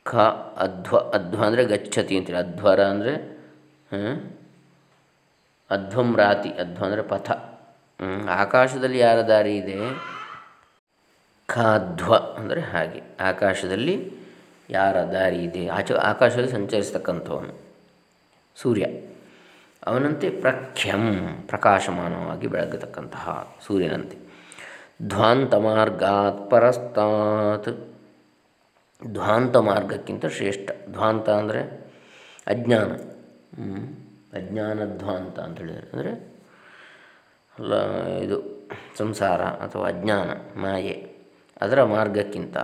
ಖ, ಅಧ್ವ ಅಧ್ವ ಅಂದರೆ ಗಚ್ಚತಿ ಅಂತೇಳಿ. ಅಧ್ವರ ಅಂದರೆ ಅಧ್ವಂ ರಾತಿ, ಅಧ್ವ ಅಂದರೆ ಪಥ. ಆಕಾಶದಲ್ಲಿ ಯಾರ ದಾರಿ ಇದೆ? ಖಾಧ್ವ ಅಂದರೆ ಹಾಗೆ. ಆಕಾಶದಲ್ಲಿ ಯಾರ ದಾರಿ ಇದೆ? ಆಚ, ಆಕಾಶದಲ್ಲಿ ಸಂಚರಿಸತಕ್ಕಂಥವನು ಸೂರ್ಯ. ಅವನಂತೆ ಪ್ರಖ್ಯಂ, ಪ್ರಕಾಶಮಾನವಾಗಿ ಬೆಳಗತಕ್ಕಂತಹ ಸೂರ್ಯನಂತೆ. ಧ್ವಾಂತ ಮಾರ್ಗಾತ್ ಪರಸ್ತಾತ್. ಧ್ವಾಂತ ಮಾರ್ಗಕ್ಕಿಂತ ಶ್ರೇಷ್ಠ. ಧ್ವಾಂತ ಅಂದರೆ ಅಜ್ಞಾನ. ಅಜ್ಞಾನ ಧ್ವಾಂತ ಅಂತ ಹೇಳಿದರೆ ಅಂದರೆ ಅಲ್ಲ, ಇದು ಸಂಸಾರ ಅಥವಾ ಅಜ್ಞಾನ, ಮಾಯೆ. ಅದರ ಮಾರ್ಗಕ್ಕಿಂತ,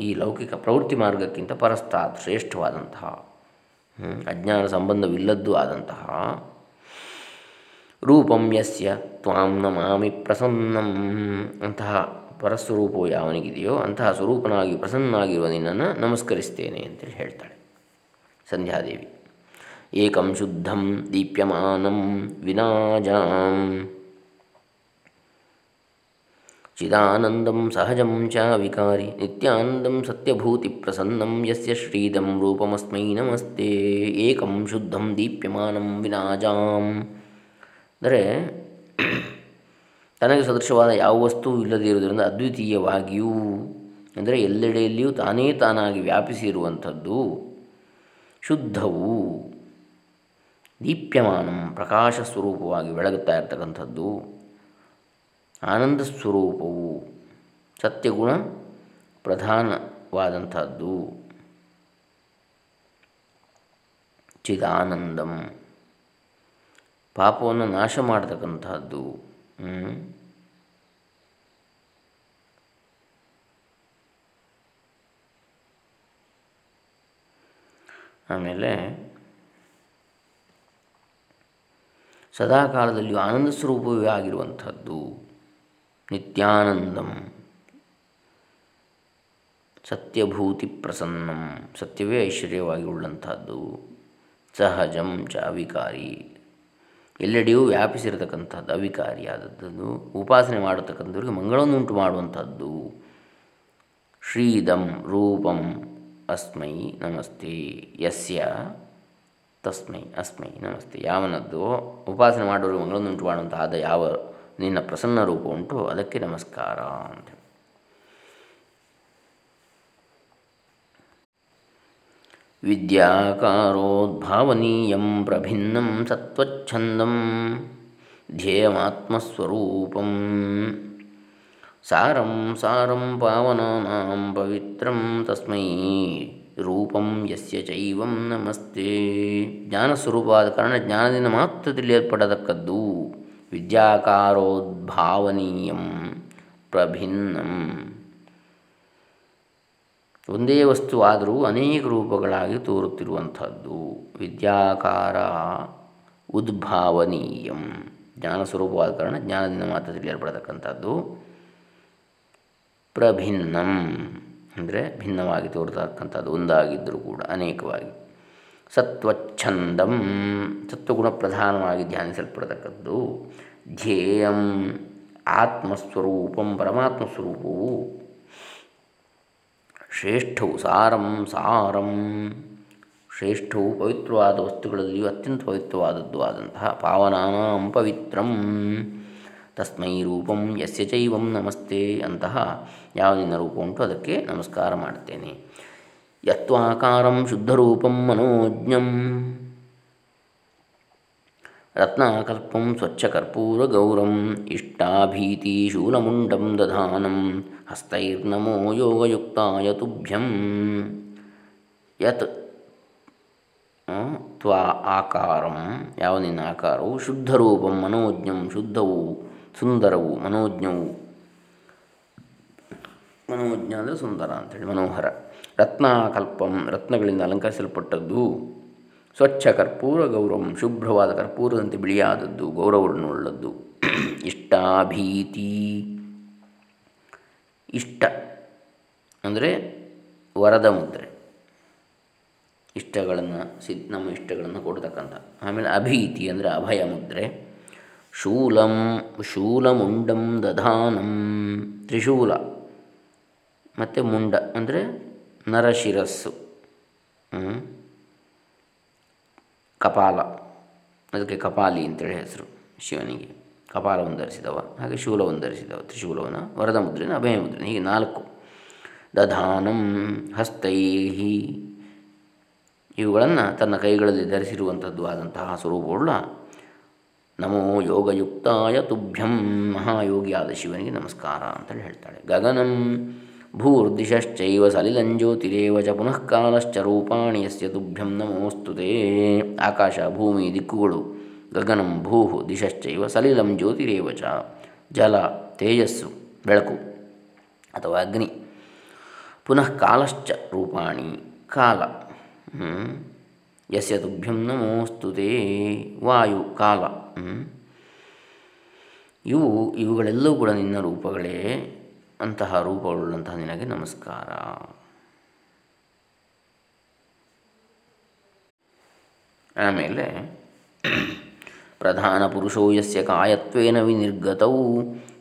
ಈ ಲೌಕಿಕ ಪ್ರವೃತ್ತಿ ಮಾರ್ಗಕ್ಕಿಂತ ಪರಸ್ತಾತ್ ಶ್ರೇಷ್ಠವಾದಂತಹ ಅಜ್ಞಾನ ಸಂಬಂಧವಿಲ್ಲದ್ದು ಆದಂತಹ, ರೂಪಂ ಯಸ್ಯ ತ್ವಾಂ ನಮಾಮಿ ಪ್ರಸನ್ನಂ, ಅಂತಹ ಪರಸ್ವರೂಪವು ಯಾವನಿಗಿದೆಯೋ ಅಂತಹ ಸ್ವರೂಪನಾಗಿ ಪ್ರಸನ್ನಾಗಿರುವ ನಿನ್ನನ್ನು ನಮಸ್ಕರಿಸ್ತೇನೆ ಅಂತೇಳಿ ಹೇಳ್ತಾಳೆ ಸಂಧ್ಯಾದೇವಿ. ಏಕಂ ಶುದ್ಧಂ ದೀಪ್ಯಮಾನಂ ವಿನಾಜಾಂ. ಚಿದಾನಂದಂ ಸಹಜಂ ಚ ವಿಕಾರಿ ನಿತ್ಯಾನಂದಂ ಸತ್ಯಭೂತಿ ಪ್ರಸನ್ನಂ ಯಸ್ಯ ಶ್ರೀದಂ ರೂಪಮಸ್ಮೈ ನಮಸ್ತೆ ಏಕಂ ಶುದ್ಧಂ ದೀಪ್ಯಮಾನಂ ವಿನಾಜಾಂ ಅಂದರೆ ತನಗೆ ಸದೃಶವಾದ ಯಾವ ವಸ್ತು ಇಲ್ಲದೇ ಇರುವುದರಿಂದ ಅದ್ವಿತೀಯವಾಗಿಯೂ, ಅಂದರೆ ಎಲ್ಲೆಡೆಯಲ್ಲಿಯೂ ತಾನೇ ತಾನಾಗಿ ವ್ಯಾಪಿಸಿರುವಂಥದ್ದು ಶುದ್ಧವು, ದೀಪ್ಯಮಾನಂ ಪ್ರಕಾಶ ಸ್ವರೂಪವಾಗಿ ಬೆಳಗುತ್ತಾ ಇರತಕ್ಕಂಥದ್ದು. ಆನಂದ ಸ್ವರೂಪವು ಸತ್ಯಗುಣ ಪ್ರಧಾನವಾದಂಥದ್ದು. ಚಿದಾನಂದಂ. ಪಾಪವನ್ನು ನಾಶ ಮಾಡತಕ್ಕಂಥದ್ದು. ಆಮೇಲೆ ಸದಾಕಾಲದಲ್ಲಿಯೂ ಆನಂದ ಸ್ವರೂಪವೇ ಆಗಿರುವಂಥದ್ದು. ನಿತ್ಯಾನಂದಂ. ಸತ್ಯಭೂತಿ ಪ್ರಸನ್ನಂ. ಸತ್ಯವೇ ಐಶ್ವರ್ಯವಾಗಿ ಉಳ್ಳಂಥದ್ದು. ಸಹಜಂ ಚ ಅವಿಕಾರಿ ಎಲ್ಲೆಡೆಯೂ ವ್ಯಾಪಿಸಿರತಕ್ಕಂಥದ್ದು, ಅವಿಕಾರಿಯಾದದ್ದು. ಉಪಾಸನೆ ಮಾಡತಕ್ಕಂಥವ್ರಿಗೆ ಮಂಗಳವನ್ನುಂಟು ಮಾಡುವಂಥದ್ದು. ಶ್ರೀದಂ ರೂಪಂ ಅಸ್ಮೈ ನಮಸ್ತೆ. ಯಸ್ಯ ತಸ್ಮೈ, ಅಸ್ಮೈ ನಮಸ್ತೆ. ಯಾವನದ್ದು ಉಪಾಸನೆ ಮಾಡೋರಿಗೆ ಮಂಗಳವನ್ನುಂಟು ಮಾಡುವಂಥ ಆದ ಯಾವ ನಿನ್ನ ಪ್ರಸನ್ನ ರೂಪ ಉಂಟು ಅದಕ್ಕೆ ನಮಸ್ಕಾರ ಅಂತ ವಿದ್ಯಾಕಾರೋದ್ಭಾವನೀಯಂ ಪ್ರಭಿನ್ನಂ ಸತ್ವಚ್ಛಂದಂ ಧ್ಯೇಯಮಾತ್ಮಸ್ವರೂಪಂ ಸಾರಂ ಸಾರಂ ಪಾವನಾನಾಂ ಪವಿತ್ರಂ ತಸ್ಮೈ ರೂಪಂ ಯಸ್ಯ ಚೈವಂ ನಮಸ್ತೆ ಜ್ಞಾನಸ್ವರೂಪವಾದ ಕಾರಣ ಜ್ಞಾನದಿಂದ ಮಾತ್ರ ತಿಳಿಯಲ್ಪಡತಕ್ಕದ್ದು ವಿದ್ಯಾಕಾರೋದ್ಭಾವನೀಯಂ ಪ್ರಭಿನ್ನಂ. ಒಂದೇ ವಸ್ತು ಆದರೂ ಅನೇಕ ರೂಪಗಳಾಗಿ ತೋರುತ್ತಿರುವಂಥದ್ದು. ವಿದ್ಯಾಕಾರ ಉದ್ಭಾವನೀಯಂ. ಜ್ಞಾನ ಸ್ವರೂಪವಾದ ಕಾರಣ ಜ್ಞಾನದಿಂದ ಮಾತ್ರ ತಿಳಿಯಲ್ಪಡತಕ್ಕಂಥದ್ದು ಪ್ರಭಿನ್ನಂ. ಅಂದರೆ ಭಿನ್ನವಾಗಿ ತೋರ್ತಕ್ಕಂಥದ್ದು. ಒಂದಾಗಿದ್ದರೂ ಕೂಡ ಅನೇಕವಾಗಿ. ಸತ್ವಚ್ಛಂದಂ. ಸತ್ವಗುಣ ಪ್ರಧಾನವಾಗಿ ಧ್ಯಾನಿಸಲ್ಪಡತಕ್ಕದ್ದು ಧ್ಯೇಯಂ ಆತ್ಮಸ್ವರೂಪಂ ಪರಮಾತ್ಮ ಸ್ವರೂಪವು ಶ್ರೇಷ್ಠವು ಸಾರಂ ಸಾರಂ. ಶ್ರೇಷ್ಠವು ಪವಿತ್ರವಾದ ವಸ್ತುಗಳಲ್ಲಿಯೂ ಅತ್ಯಂತ ಪವಿತ್ರವಾದದ್ದು ಆದಂತಹ ಪಾವನಾಂ ಪವಿತ್ರಂ. ತಸ್ಮೈ ರೂಪಂ ಯಸ್ಯ ಚೈವಂ ನಮಸ್ತೆ ಅಂತಹ ಯಾವ ನಿನ್ನ ರೂಪ ಉಂಟು ಅದಕ್ಕೆ ನಮಸ್ಕಾರ ಮಾಡುತ್ತೇನೆ ಯತ್ವಾಕಾರಂ ಶುದ್ಧರೂಪಂ ಮನೋಜ್ಞಂ ರತ್ನಾಕಲ್ಪಂ ಸ್ವಚ್ಛಕರ್ಪೂರಗೌರಂ ಇಷ್ಟಾಭೀತಿಶೂಲಮುಂಡಂ ದಧಾನಂ ಹಸ್ತೈರ್ನಮೋ ಯೋಗಯುಕ್ತಾಯ ತುಭ್ಯಂ ಯತ್ ತ್ವಾ ಆಕಾರಂ ಯಾವ ನಿನ್ನ ಆಕಾರವು ಶುದ್ಧರೂಪಂ ಮನೋಜ್ಞಂ ಶುದ್ಧವು ಸುಂದರವು ಮನೋಜ್ಞವು ಮನೋಜ್ಞ ಅಂದರೆ ಸುಂದರ ಅಂಥೇಳಿ ಮನೋಹರ. ರತ್ನಾಕಲ್ಪಂ, ರತ್ನಗಳಿಂದ ಅಲಂಕರಿಸಲ್ಪಟ್ಟದ್ದು. ಸ್ವಚ್ಛ ಕರ್ಪೂರ ಗೌರವಂ ಶುಭ್ರವಾದ ಕರ್ಪೂರದಂತೆ ಬಿಳಿಯಾದದ್ದು ಗೌರವನ್ನುಳ್ಳದ್ದು ಇಷ್ಟಾಭೀತಿ. ಇಷ್ಟ ಅಂದರೆ ವರದ ಮುದ್ರೆ. ಇಷ್ಟಗಳನ್ನು ಸಿದ್ ನಮ್ಮ ಇಷ್ಟಗಳನ್ನು ಕೊಡ್ತಕ್ಕಂಥ. ಆಮೇಲೆ ಅಭೀತಿ ಅಂದರೆ ಅಭಯ ಮುದ್ರೆ. ಶೂಲಂ, ಶೂಲಮುಂಡಂ ದಧಾನಂ, ತ್ರಿಶೂಲ. ಮತ್ತು ಮುಂಡ ಅಂದರೆ ನರಶಿರಸ್ಸು. ಕಪಾಲ. ಅದಕ್ಕೆ ಕಪಾಲಿ ಅಂತೇಳಿ ಹೆಸರು ಶಿವನಿಗೆ. ಕಪಾಲವನ್ನು ಧರಿಸಿದವ, ಹಾಗೆ ಶೂಲವನ್ನು ಧರಿಸಿದವ ತ್ರಿಶೂಲವನ್ನು ವರದ ಮುದ್ರೆನ ಅಭಯ ಮುದ್ರೆ ಹೀಗೆ ನಾಲ್ಕು. ದಧಾನಂ ಹಸ್ತೈಹಿ. ಇವುಗಳನ್ನು ತನ್ನ ಕೈಗಳಲ್ಲಿ ಧರಿಸಿರುವಂಥದ್ದು ಆದಂತಹ ಸ್ವರೂಪವುಳ್ಳ ನಮೋ ಯೋಗಯುಕ್ತಾಯ ತುಭ್ಯಂ ಮಹಾಯೋಗಿಯಾದ ಶಿವನಿಗೆ ನಮಸ್ಕಾರ ಅಂತೇಳಿ ಹೇಳ್ತಾಳೆ. ಗಗನಂ ಭೂರ್ದಿಶಶ್ಚೈವ ಸಲಿಲಂಜ್ಯೋತಿರೇವ ಚ ಪುನಃ ಕಾಲಶ್ಚ ರೂಪಾಣಿ ಯಸ್ಯ ತುಭ್ಯಂ ನಮೋಸ್ತುತೇ ಆಕಾಶ ಭೂಮಿ ದಿಕ್ಕುಗಳು ಗಗನಂ ಭೂ ದಿಶಶ್ಚೈವ ಸಲಿಲಂ ಜ್ಯೋತಿರೇವ ಚ ಜಲ ತೇಜಸ್ಸು ಬೆಳಕು ಅಥವಾ ಅಗ್ನಿ ಪುನಃ ಕಾಲಶ್ಚ ರೂಪಾಣಿ ಕಾಲ ಯಸ್ಯ ತುಭ್ಯಂ ನಮೋಸ್ತುತೇ ವಾಯು ಕಾಲ ಇವು ಇವುಗಳೆಲ್ಲವೂ ಕೂಡ ನಿನ್ನ ರೂಪಗಳೇ। ಅಂತಹ ರೂಪಗಳುಳ್ಳಂತಹ ನಿನಗೆ ನಮಸ್ಕಾರ. ಆಮೇಲೆ ಪ್ರಧಾನ ಪುರುಷೋ ಯಸ್ಯ ಕಾಯತ್ವೇನ ವಿನಿರ್ಗತೌ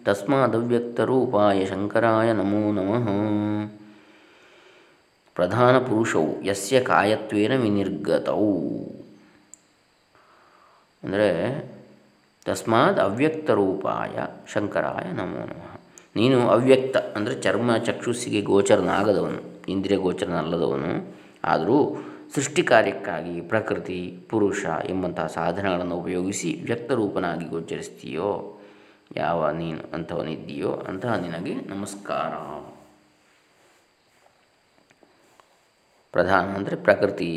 ತಸ್ಮಾದವ್ಯಕ್ತರೂಪಾಯ ಶಂಕರಾಯ ನಮೋ ನಮಃ. ಪ್ರಧಾನ ಪುರುಷವು ಯಸ್ಯ ಕಾಯತ್ವೇನ ವಿನಿರ್ಗತೌ. ಅಂದರೆ ತಸ್ಮಾತ್ ಅವ್ಯಕ್ತ ರೂಪಾಯ ಶಂಕರಾಯ ನಮೋ ನಮಃ. ನೀನು ಅವ್ಯಕ್ತ ಅಂದರೆ ಚರ್ಮ ಚಕ್ಷುಸ್ಸಿಗೆ ಗೋಚರನಾಗದವನು, ಇಂದ್ರಿಯ ಗೋಚರನಲ್ಲದವನು. ಆದರೂ ಸೃಷ್ಟಿ ಕಾರ್ಯಕ್ಕಾಗಿ ಪ್ರಕೃತಿ, ಪುರುಷ ಎಂಬಂತಹ ಸಾಧನಗಳನ್ನು ಉಪಯೋಗಿಸಿ ವ್ಯಕ್ತರೂಪನಾಗಿ ಗೋಚರಿಸ್ತೀಯೋ, ಯಾವ ನೀನು ಅಂಥವನಿದ್ದೀಯೋ ಅಂತಹ ನಿನಗೆ ನಮಸ್ಕಾರ. ಪ್ರಧಾನ ಅಂದರೆ ಪ್ರಕೃತಿ,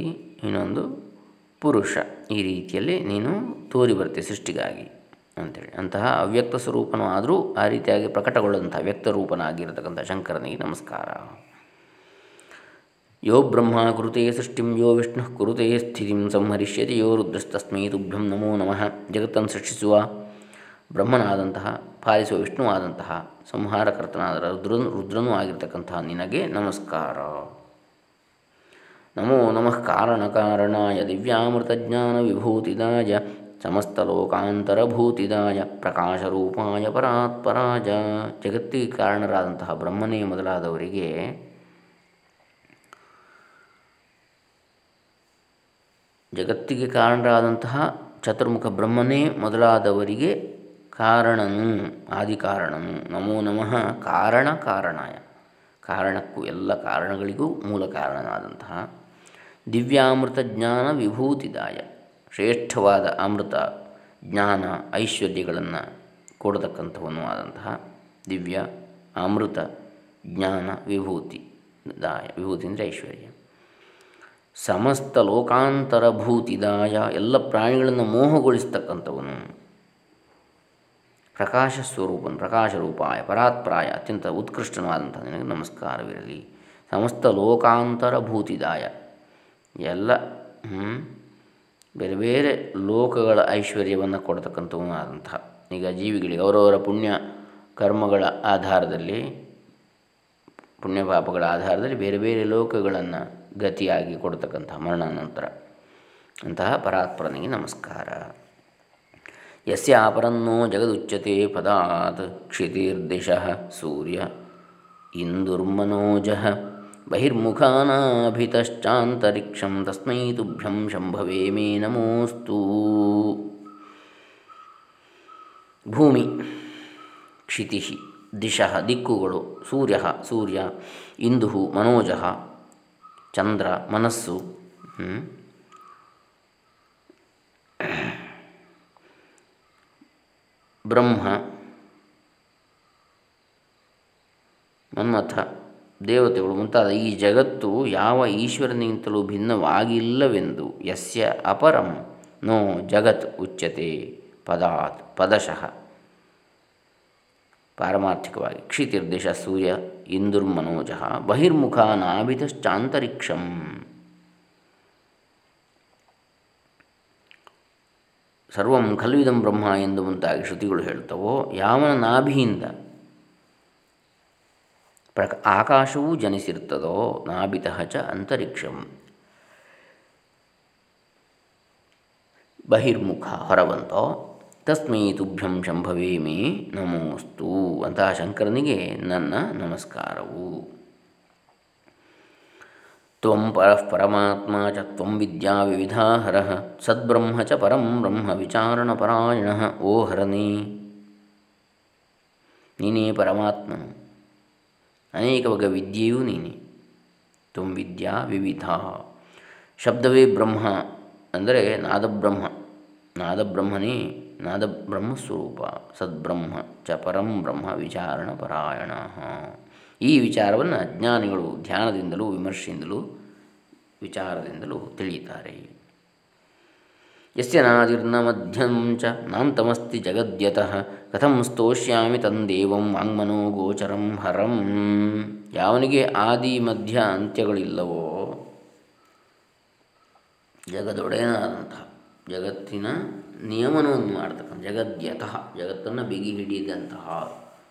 ಇನ್ನೊಂದು ಪುರುಷ. ಈ ರೀತಿಯಲ್ಲಿ ನೀನು ತೋರಿ ಬರ್ತೀಯ ಸೃಷ್ಟಿಗಾಗಿ. ಅಂಥೇಳಿ ಅಂತಹ ಅವ್ಯಕ್ತ ಸ್ವರೂಪನೂ ಆದರೂ ಆ ರೀತಿಯಾಗಿ ಪ್ರಕಟಗೊಳ್ಳುವಂಥ ವ್ಯಕ್ತ ರೂಪನಾಗಿರತಕ್ಕಂಥ ಶಂಕರನಿಗೆ ನಮಸ್ಕಾರ. ಯೋ ಬ್ರಹ್ಮ ಕುರುತೆ ಸೃಷ್ಟಿಂ, ಯೋ ವಿಷ್ಣು ಕುರುತೆ ಸ್ಥಿತಿಂ, ಸಂಹರಿಷ್ಯತಿ, ಯೋ ರುದ್ರಸ್ತಸ್ಮೈ ತುಭ್ಯಂ ನಮೋ ನಮಃ. ಜಗತ್ತನ್ನು ಸೃಷ್ಟಿಸುವ ಬ್ರಹ್ಮನಾದಂತಹ, ಪಾಲಿಸುವ ವಿಷ್ಣುವಾದಂತಹ ಸಂಹಾರಕರ್ತನಾದ ರುದ್ರನು, ರುದ್ರನೂ ಆಗಿರ್ತಕ್ಕಂತಹ ನಿನಗೆ ನಮಸ್ಕಾರ. ನಮೋ ನಮಃ ಕಾರಣ ಕಾರಣಾಯ ದಿವ್ಯಾಮೃತಜ್ಞಾನ ವಿಭೂತಿದಾಯ ಸಮಸ್ತಲೋಕಾಂತರಭೂತಿದಾಯ ಪ್ರಕಾಶರೂಪಾಯ ಪರಾತ್ಪರಾಜ. ಜಗತ್ತಿಗೆ ಕಾರಣರಾದಂತಹ ಬ್ರಹ್ಮನೇ ಮೊದಲಾದವರಿಗೆ ಜಗತ್ತಿಗೆ ಕಾರಣರಾದಂತಹ ಚತುರ್ಮುಖ ಬ್ರಹ್ಮನೇ ಮೊದಲಾದವರಿಗೆ ಕಾರಣನು, ಆದಿಕಾರಣನು. ನಮೋ ನಮಃ ಕಾರಣ ಕಾರಣಾಯ. ಕಾರಣಕ್ಕೂ ಎಲ್ಲ ಕಾರಣಗಳಿಗೂ ಮೂಲ ಕಾರಣನಾದಂತಹ ದಿವ್ಯಾಮೃತ ಜ್ಞಾನ ವಿಭೂತಿದಾಯ. ಶ್ರೇಷ್ಠವಾದ ಅಮೃತ ಜ್ಞಾನ ಐಶ್ವರ್ಯಗಳನ್ನು ಕೊಡತಕ್ಕಂಥವನು ಆದಂತಹ ದಿವ್ಯ ಅಮೃತ ಜ್ಞಾನ ವಿಭೂತಿ ದಾಯ, ವಿಭೂತಿ ಅಂದರೆ ಐಶ್ವರ್ಯ. ಸಮಸ್ತ ಲೋಕಾಂತರ ಭೂತಿದಾಯ ಎಲ್ಲ ಪ್ರಾಣಿಗಳನ್ನು ಮೋಹಗೊಳಿಸ್ತಕ್ಕಂಥವನು. ಪ್ರಕಾಶ ಸ್ವರೂಪನ್, ಪ್ರಕಾಶ ರೂಪಾಯ, ಪರಾತ್ಪರಾಯ, ಅತ್ಯಂತ ಉತ್ಕೃಷ್ಟನಾದಂಥ ನಿನಗೆ ನಮಸ್ಕಾರವಿರಲಿ. ಸಮಸ್ತ ಲೋಕಾಂತರ ಭೂತಿದಾಯ ಎಲ್ಲ ಬೇರೆ ಬೇರೆ ಲೋಕಗಳ ಐಶ್ವರ್ಯವನ್ನು ಕೊಡ್ತಕ್ಕಂಥವು ಆದಂತಹ. ಈಗ ಜೀವಿಗಳಿಗೆ ಅವರವರ ಪುಣ್ಯ ಕರ್ಮಗಳ ಆಧಾರದಲ್ಲಿ, ಪುಣ್ಯ ಪಾಪಗಳ ಆಧಾರದಲ್ಲಿ ಬೇರೆ ಬೇರೆ ಲೋಕಗಳನ್ನು ಗತಿಯಾಗಿ ಕೊಡ್ತಕ್ಕಂಥ ಮರಣಾನಂತರ ಅಂತಹ ಪರಾತ್ಪರನಿಗೆ ನಮಸ್ಕಾರ. ಯಸ್ಯ ಆಪರನ್ನೋ ಜಗದುಚ್ಯತೆ ಪದಾತ್ ಕ್ಷಿತಿರ್ದಿಶ ಸೂರ್ಯ ಇಂದುರ್ಮನೋಜ ಬಹಿರ್ಮುಖಾನಾಭಿತಶ್ಚಾಂತರಿಕ್ಷಂ ತಸ್ಮೈ ತುಭ್ಯಂ ಶಂಭವೇ ಮೇ ನಮೋಸ್ತು ಭೂಮಿ ಕ್ಷಿತಿ ದಿಶ ದಿಕ್ಕುಗಳು ಸೂರ್ಯ ಸೂರ್ಯ ಇಂದು ಮನೋಜ ಚಂದ್ರ ಮನಸ್ಸು ಬ್ರಹ್ಮ ಮನ್ಮಥ ದೇವತೆಗಳು ಮುಂತಾದ ಈ ಜಗತ್ತು ಯಾವ ಈಶ್ವರನಿಗಿಂತಲೂ ಭಿನ್ನವಾಗಿಲ್ಲವೆಂದು ಯಸ್ಯ ಅಪರಂ ನೋ ಜಗತ್ ಉಚ್ಯತೆ ಪದಾತ್ ಪದಶಃ. ಪಾರಮಾರ್ಥಿಕವಾಗಿ ಕ್ಷಿತಿರ್ದಿಶ ಸೂರ್ಯ ಇಂದುರ್ಮನೋಜ ಬಹಿರ್ಮುಖ ನಾಭಿತಶ್ಚಾಂತರಿಕ್ಷಂ ಸರ್ವಂ ಖಲ್ವಿದಂ ಬ್ರಹ್ಮ ಎಂದು ಮುಂತಾಗಿ ಶ್ರುತಿಗಳು ಹೇಳ್ತವೋ ಯಾವನ ನಾಭಿಯಿಂದ ಪ್ರಕ ಆಕಾಶವೂ ಜನಿಸಿರ್ತದೋ ನಾಭಿತ ಚ ಅಂತರಿಕ್ಷಂ. ಬಹಿರ್ಮುಖ ಹೊರಬಂತೋ ತಸ್ಮೈ ತುಭ್ಯಂ ಶಂಭವೇ ನಮೋಸ್ತು ಅಂತಹ ಶಂಕರನಿಗೆ ನನ್ನ ನಮಸ್ಕಾರವು. ತ್ವಂ ಪರಃ ಪರಮಾತ್ಮ ಚ ವಿದ್ಯಾ ವಿವಿಧಾಹರ ಸದ್ಬ್ರಹ್ಮ ಚ ಪರಂ ಬ್ರಹ್ಮ ವಿಚಾರಣಪರಾಯಣ ಓ ಹರನೇ ನೀನೇ ಪರಮಾತ್ಮನು. ಅನೇಕ ಬಗೆಯ ವಿದ್ಯೆಯೂ ನೀನೆ. ತ್ವಂ ವಿದ್ಯಾ ವಿವಿಧ. ಶಬ್ದವೇ ಬ್ರಹ್ಮ ಅಂದರೆ ನಾದಬ್ರಹ್ಮ. ನಾದಬ್ರಹ್ಮನೇ ನಾದ ಬ್ರಹ್ಮಸ್ವರೂಪ ಸದ್ಬ್ರಹ್ಮ ಚ ಪರಂ ಬ್ರಹ್ಮ ವಿಚಾರಣ ಪರಾಯಣ. ಈ ವಿಚಾರವನ್ನು ಅಜ್ಞಾನಿಗಳು ಧ್ಯಾನದಿಂದಲೂ ವಿಮರ್ಶೆಯಿಂದಲೂ, ವಿಚಾರದಿಂದಲೂ ತಿಳಿಯುತ್ತಾರೆ. ಯಸ್ಯ ನಾದಿರ್ನ ಮಧ್ಯಂ ಚ ನಾಂತಮಸ್ತಿ ಜಗದ್ಯತಃ ಕಥಂ ಸ್ತೋಷ್ಯಾಮಿ ತಂದೇವಂ ವಾಂಗ್ಮನೋ ಗೋಚರಂ ಹರಂ ಯಾವನಿಗೆ ಆದಿ ಮಧ್ಯ ಅಂತ್ಯಗಳಿಲ್ಲವೋ ಜಗದೊಡೆಯನಾದಂತಹ ಜಗತ್ತಿನ ನಿಯಮನವನ್ನು ಮಾಡ್ತಕ್ಕಂಥ ಜಗದ್ಯತಃ, ಜಗತ್ತನ್ನು ಬಿಗಿ ಹಿಡಿದಂತಹ,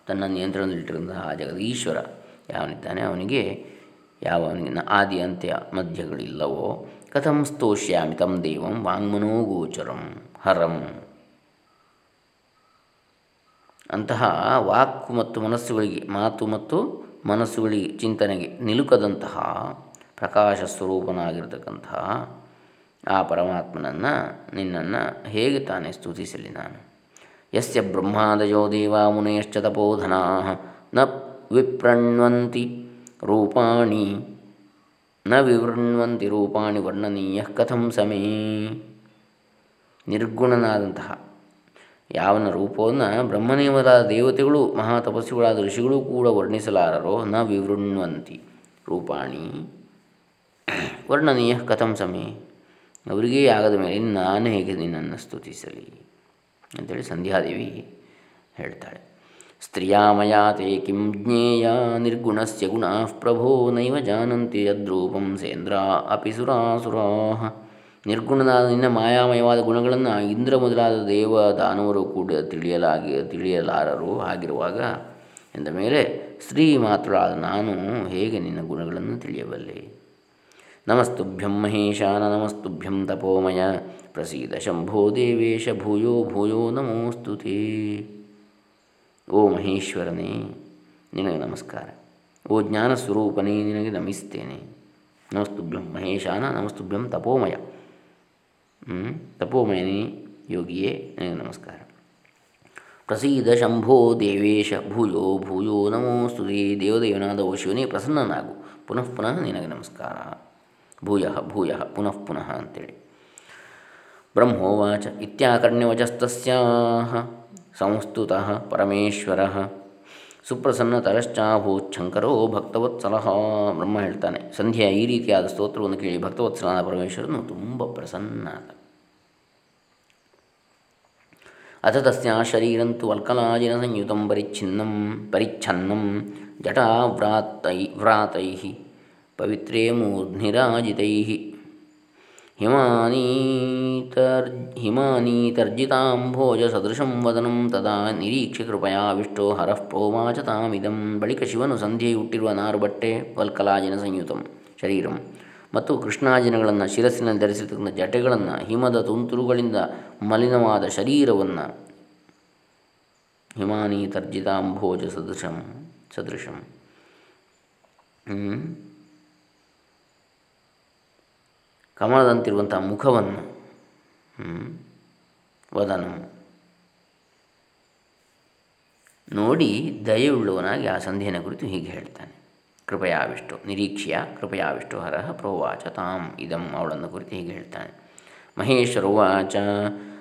ತನ್ನ ನಿಯಂತ್ರಣದಲ್ಲಿಟ್ಟಿರುವಂತಹ ಜಗದೀಶ್ವರ ಯಾವನಿದ್ದಾನೆ, ಅವನಿಗೆ ಯಾವನಿನ ಆದಿ ಅಂತ್ಯ ಮಧ್ಯಗಳಿಲ್ಲವೋ. ಕಥಂ ಸ್ತೋಷ್ಯಾಮಿ ತಂ ದೇವಂ ವಾಂಗ್ಮನೋಗೋಚರಂ ಹರಂ ಅಂತಹ ವಾಕ್ ಮತ್ತು ಮನಸ್ಸುಗಳಿಗೆ, ಮಾತು ಮತ್ತು ಮನಸ್ಸುಗಳಿಗೆ, ಚಿಂತನೆಗೆ ನಿಲುಕದಂತಹ ಪ್ರಕಾಶ ಸ್ವರೂಪನಾಗಿರ್ತಕ್ಕಂತಹ ಆ ಪರಮಾತ್ಮನನ್ನು, ನಿನ್ನನ್ನು ಹೇಗೆ ತಾನೇ ಸ್ತುತಿಸಲಿ ನಾನು? ಯಸ್ಯ ಬ್ರಹ್ಮಾದಯೋ ದೇವಾ ಮುನೇಶ್ಚ ತಪೋಧನಾ ನ ವಿಪ್ರಣ್ವಂತಿ ರೂಪಾಣಿ ನ ವಿವೃಣ್ವಂತಿ ರೂಪಾಣಿ ವರ್ಣನೀಯ ಕಥಂ ಸಮೇ. ನಿರ್ಗುಣನಾದಂತಹ ಯಾವನ ರೂಪವನ್ನು ಬ್ರಹ್ಮನೇಮದಾದ ದೇವತೆಗಳು ಮಹಾತಪಸ್ವಿಗಳಾದ ಋಷಿಗಳು ಕೂಡ ವರ್ಣಿಸಲಾರರೋ ನ ವಿವೃಣ್ವಂತಿ ರೂಪಾಣಿ. ವರ್ಣನೀಯ ಕಥಂ ಸಮೇ. ಅವರಿಗೇ ಆಗದ ಮೇಲೆ ನಾನು ಹೇಗೆ ನಿನ್ನನ್ನು ಸ್ತುತಿಸಲಿ? ಅಂತೇಳಿ ಸಂಧ್ಯಾದೇವಿ ಹೇಳ್ತಾಳೆ. ಸ್ತ್ರಿಯಾಮಯಾತೆ ಕಿಂ ಜ್ಞೇಯ ನಿರ್ಗುಣಸ ಗುಣಾ ಪ್ರಭೋ ನೈವ ಜಾನಂತಿ ಯದ್ರೂಪಂ ಸೇಂದ್ರ ಅಪಿ ಸುರಾಸುರಾ ನಿರ್ಗುಣನಾದ ನಿನ್ನ ಮಾಯಾಮಯವಾದ ಗುಣಗಳನ್ನು ಇಂದ್ರ ಮೊದಲಾದ ದೇವ ದಾನವರು ಕೂಡ ತಿಳಿಯಲಾಗಿ ತಿಳಿಯಲಾರರು ಆಗಿರುವಾಗ ಎಂದ ಮೇಲೆ ಸ್ತ್ರೀ ಮಾತ್ರಳಾದ ನಾನು ಹೇಗೆ ನಿನ್ನ ಗುಣಗಳನ್ನು ತಿಳಿಯಬಲ್ಲೆ? ನಮಸ್ತುಭ್ಯಂ ಮಹೇಶಾನ, ನಮಸ್ತುಭ್ಯಂ ತಪೋಮಯ, ಪ್ರಸೀದ ಶಂಭೋ ದೇವೇಶ ಭೂಯೋ ಭೂಯೋ ನಮೋಸ್ತುತೇ। ಓ ಮಹೇಶ್ವರನೇ, ನಿನಗೆ ನಮಸ್ಕಾರ. ಓ ಜ್ಞಾನ ಸ್ವರೂಪನೇ, ನಿನಗೆ ನಮಿಸ್ತೇನೆ. ನಮಸ್ತುಭ್ಯಂ ಮಹೇಶಾನ ನಮಸ್ತುಭ್ಯಂ ತಪೋಮಯ. ತಪೋಮಯನೇ, ಯೋಗಿಯೇ, ನಿನಗೆ ನಮಸ್ಕಾರ. ಪ್ರಸೀದ ಶಂಭೋ ದೇವೇಶ, ಭೂಯೋ ಭೂಯೋ ನಮೋಸ್ತು ದೇವದೇವನಾದ ಓ ಶಿವನೇ ಪ್ರಸನ್ನನಾಗು. ಪುನಃ ಪುನಃ ನಿನಗೆ ನಮಸ್ಕಾರ. ಭೂಯ ಭೂಯ, ಪುನಃ ಪುನಃ ಅಂತೇಳಿ. ಬ್ರಹ್ಮೋವಾಚ ಇತ್ಯಾಕರ್ಣ್ಯವಚಸ್ತಸ್ಯಾಹ. ಸಂಸ್ತುತಃ ಪರಮೇಶ್ವರ. ಸುಪ್ರಸನ್ನತರಶ್ಚಾಭೂಚ್ಛಂಕರೋ ಭಕ್ತವತ್ಸಲ ಬ್ರಹ್ಮ ಹೇಳ್ತಾನೆ. ಸಂಧ್ಯಾ ಈ ರೀತಿಯಾದ ಸ್ತೋತ್ರವನ್ನು ಕೇಳಿ ಭಕ್ತವತ್ಸಲನ ಪರಮೇಶ್ವರನು ತುಂಬ ಪ್ರಸನ್ನಾದ. ಅಥ ತಸ್ಯ ಶರೀರಂತು ವಲ್ಕಲಾಜಿನ ಸಂಯುತಂ ಪರಿಚ್ಛಿನ್ನಂ, ಪರಿಚ್ಛನ್ನಂ ಜಟಾವ್ರಾತೈ ವ್ರಾತೈ ಪವಿತ್ರೇ ಮೂರ್ಧ್ನಿರಾಜಿತೈ ಹಿಮಾನೀತರ್ ಹಿಮಾನೀತರ್ಜಿತಾಂಭೋಜಸದೃಶಂ ವದನಂ ತದಾ ನಿರೀಕ್ಷೆ ಕೃಪಯಾ ವಿಷ್ಟೋ ಹರಃ ಪ್ರೋವಾಚ ಬಳಿಕ ಶಿವನು ಸಂಧ್ಯೆ ಹುಟ್ಟಿರುವ ನಾರು ಬಟ್ಟೆ ವಲ್ಕಲಾಜಿನ ಸಂಯುತಂ ಶರೀರಂ ಮತ್ತು ಕೃಷ್ಣಾಜಿನಗಳನ್ನು ಶಿರಸ್ಸಿನಲ್ಲಿ ಧರಿಸಿರ್ತಕ್ಕಂಥ ಜಟೆಗಳನ್ನು ಹಿಮದ ತುಂತುರುಗಳಿಂದ ಮಲಿನವಾದ ಶರೀರವನ್ನು ಹಿಮಾನಿ ತರ್ಜಿತಾಂಭೋಜ ಸದೃಶಂ ಸದೃಶಂ. ಕಮಲದಂತಿರುವಂಥ ಮುಖವನ್ನು ವದನು. ನೋಡಿ ದಯೆಯುಳ್ಳವನಾಗಿ ಆ ಸಂಧಿಯನ್ನು ಕುರಿತು ಹೀಗೆ ಹೇಳ್ತಾನೆ. ಕೃಪಯಾವಿಷ್ಟು, ನಿರೀಕ್ಷೆಯ ಕೃಪಯಾವಿಷ್ಟು ಹರಹ ಪ್ರೋವಾಚ ತಾಂ ಇದಂ ಅವಳನ್ನು ಕುರಿತು ಹೀಗೆ ಹೇಳ್ತಾನೆ. ಮಹೇಶ್ವರೋವಾಚ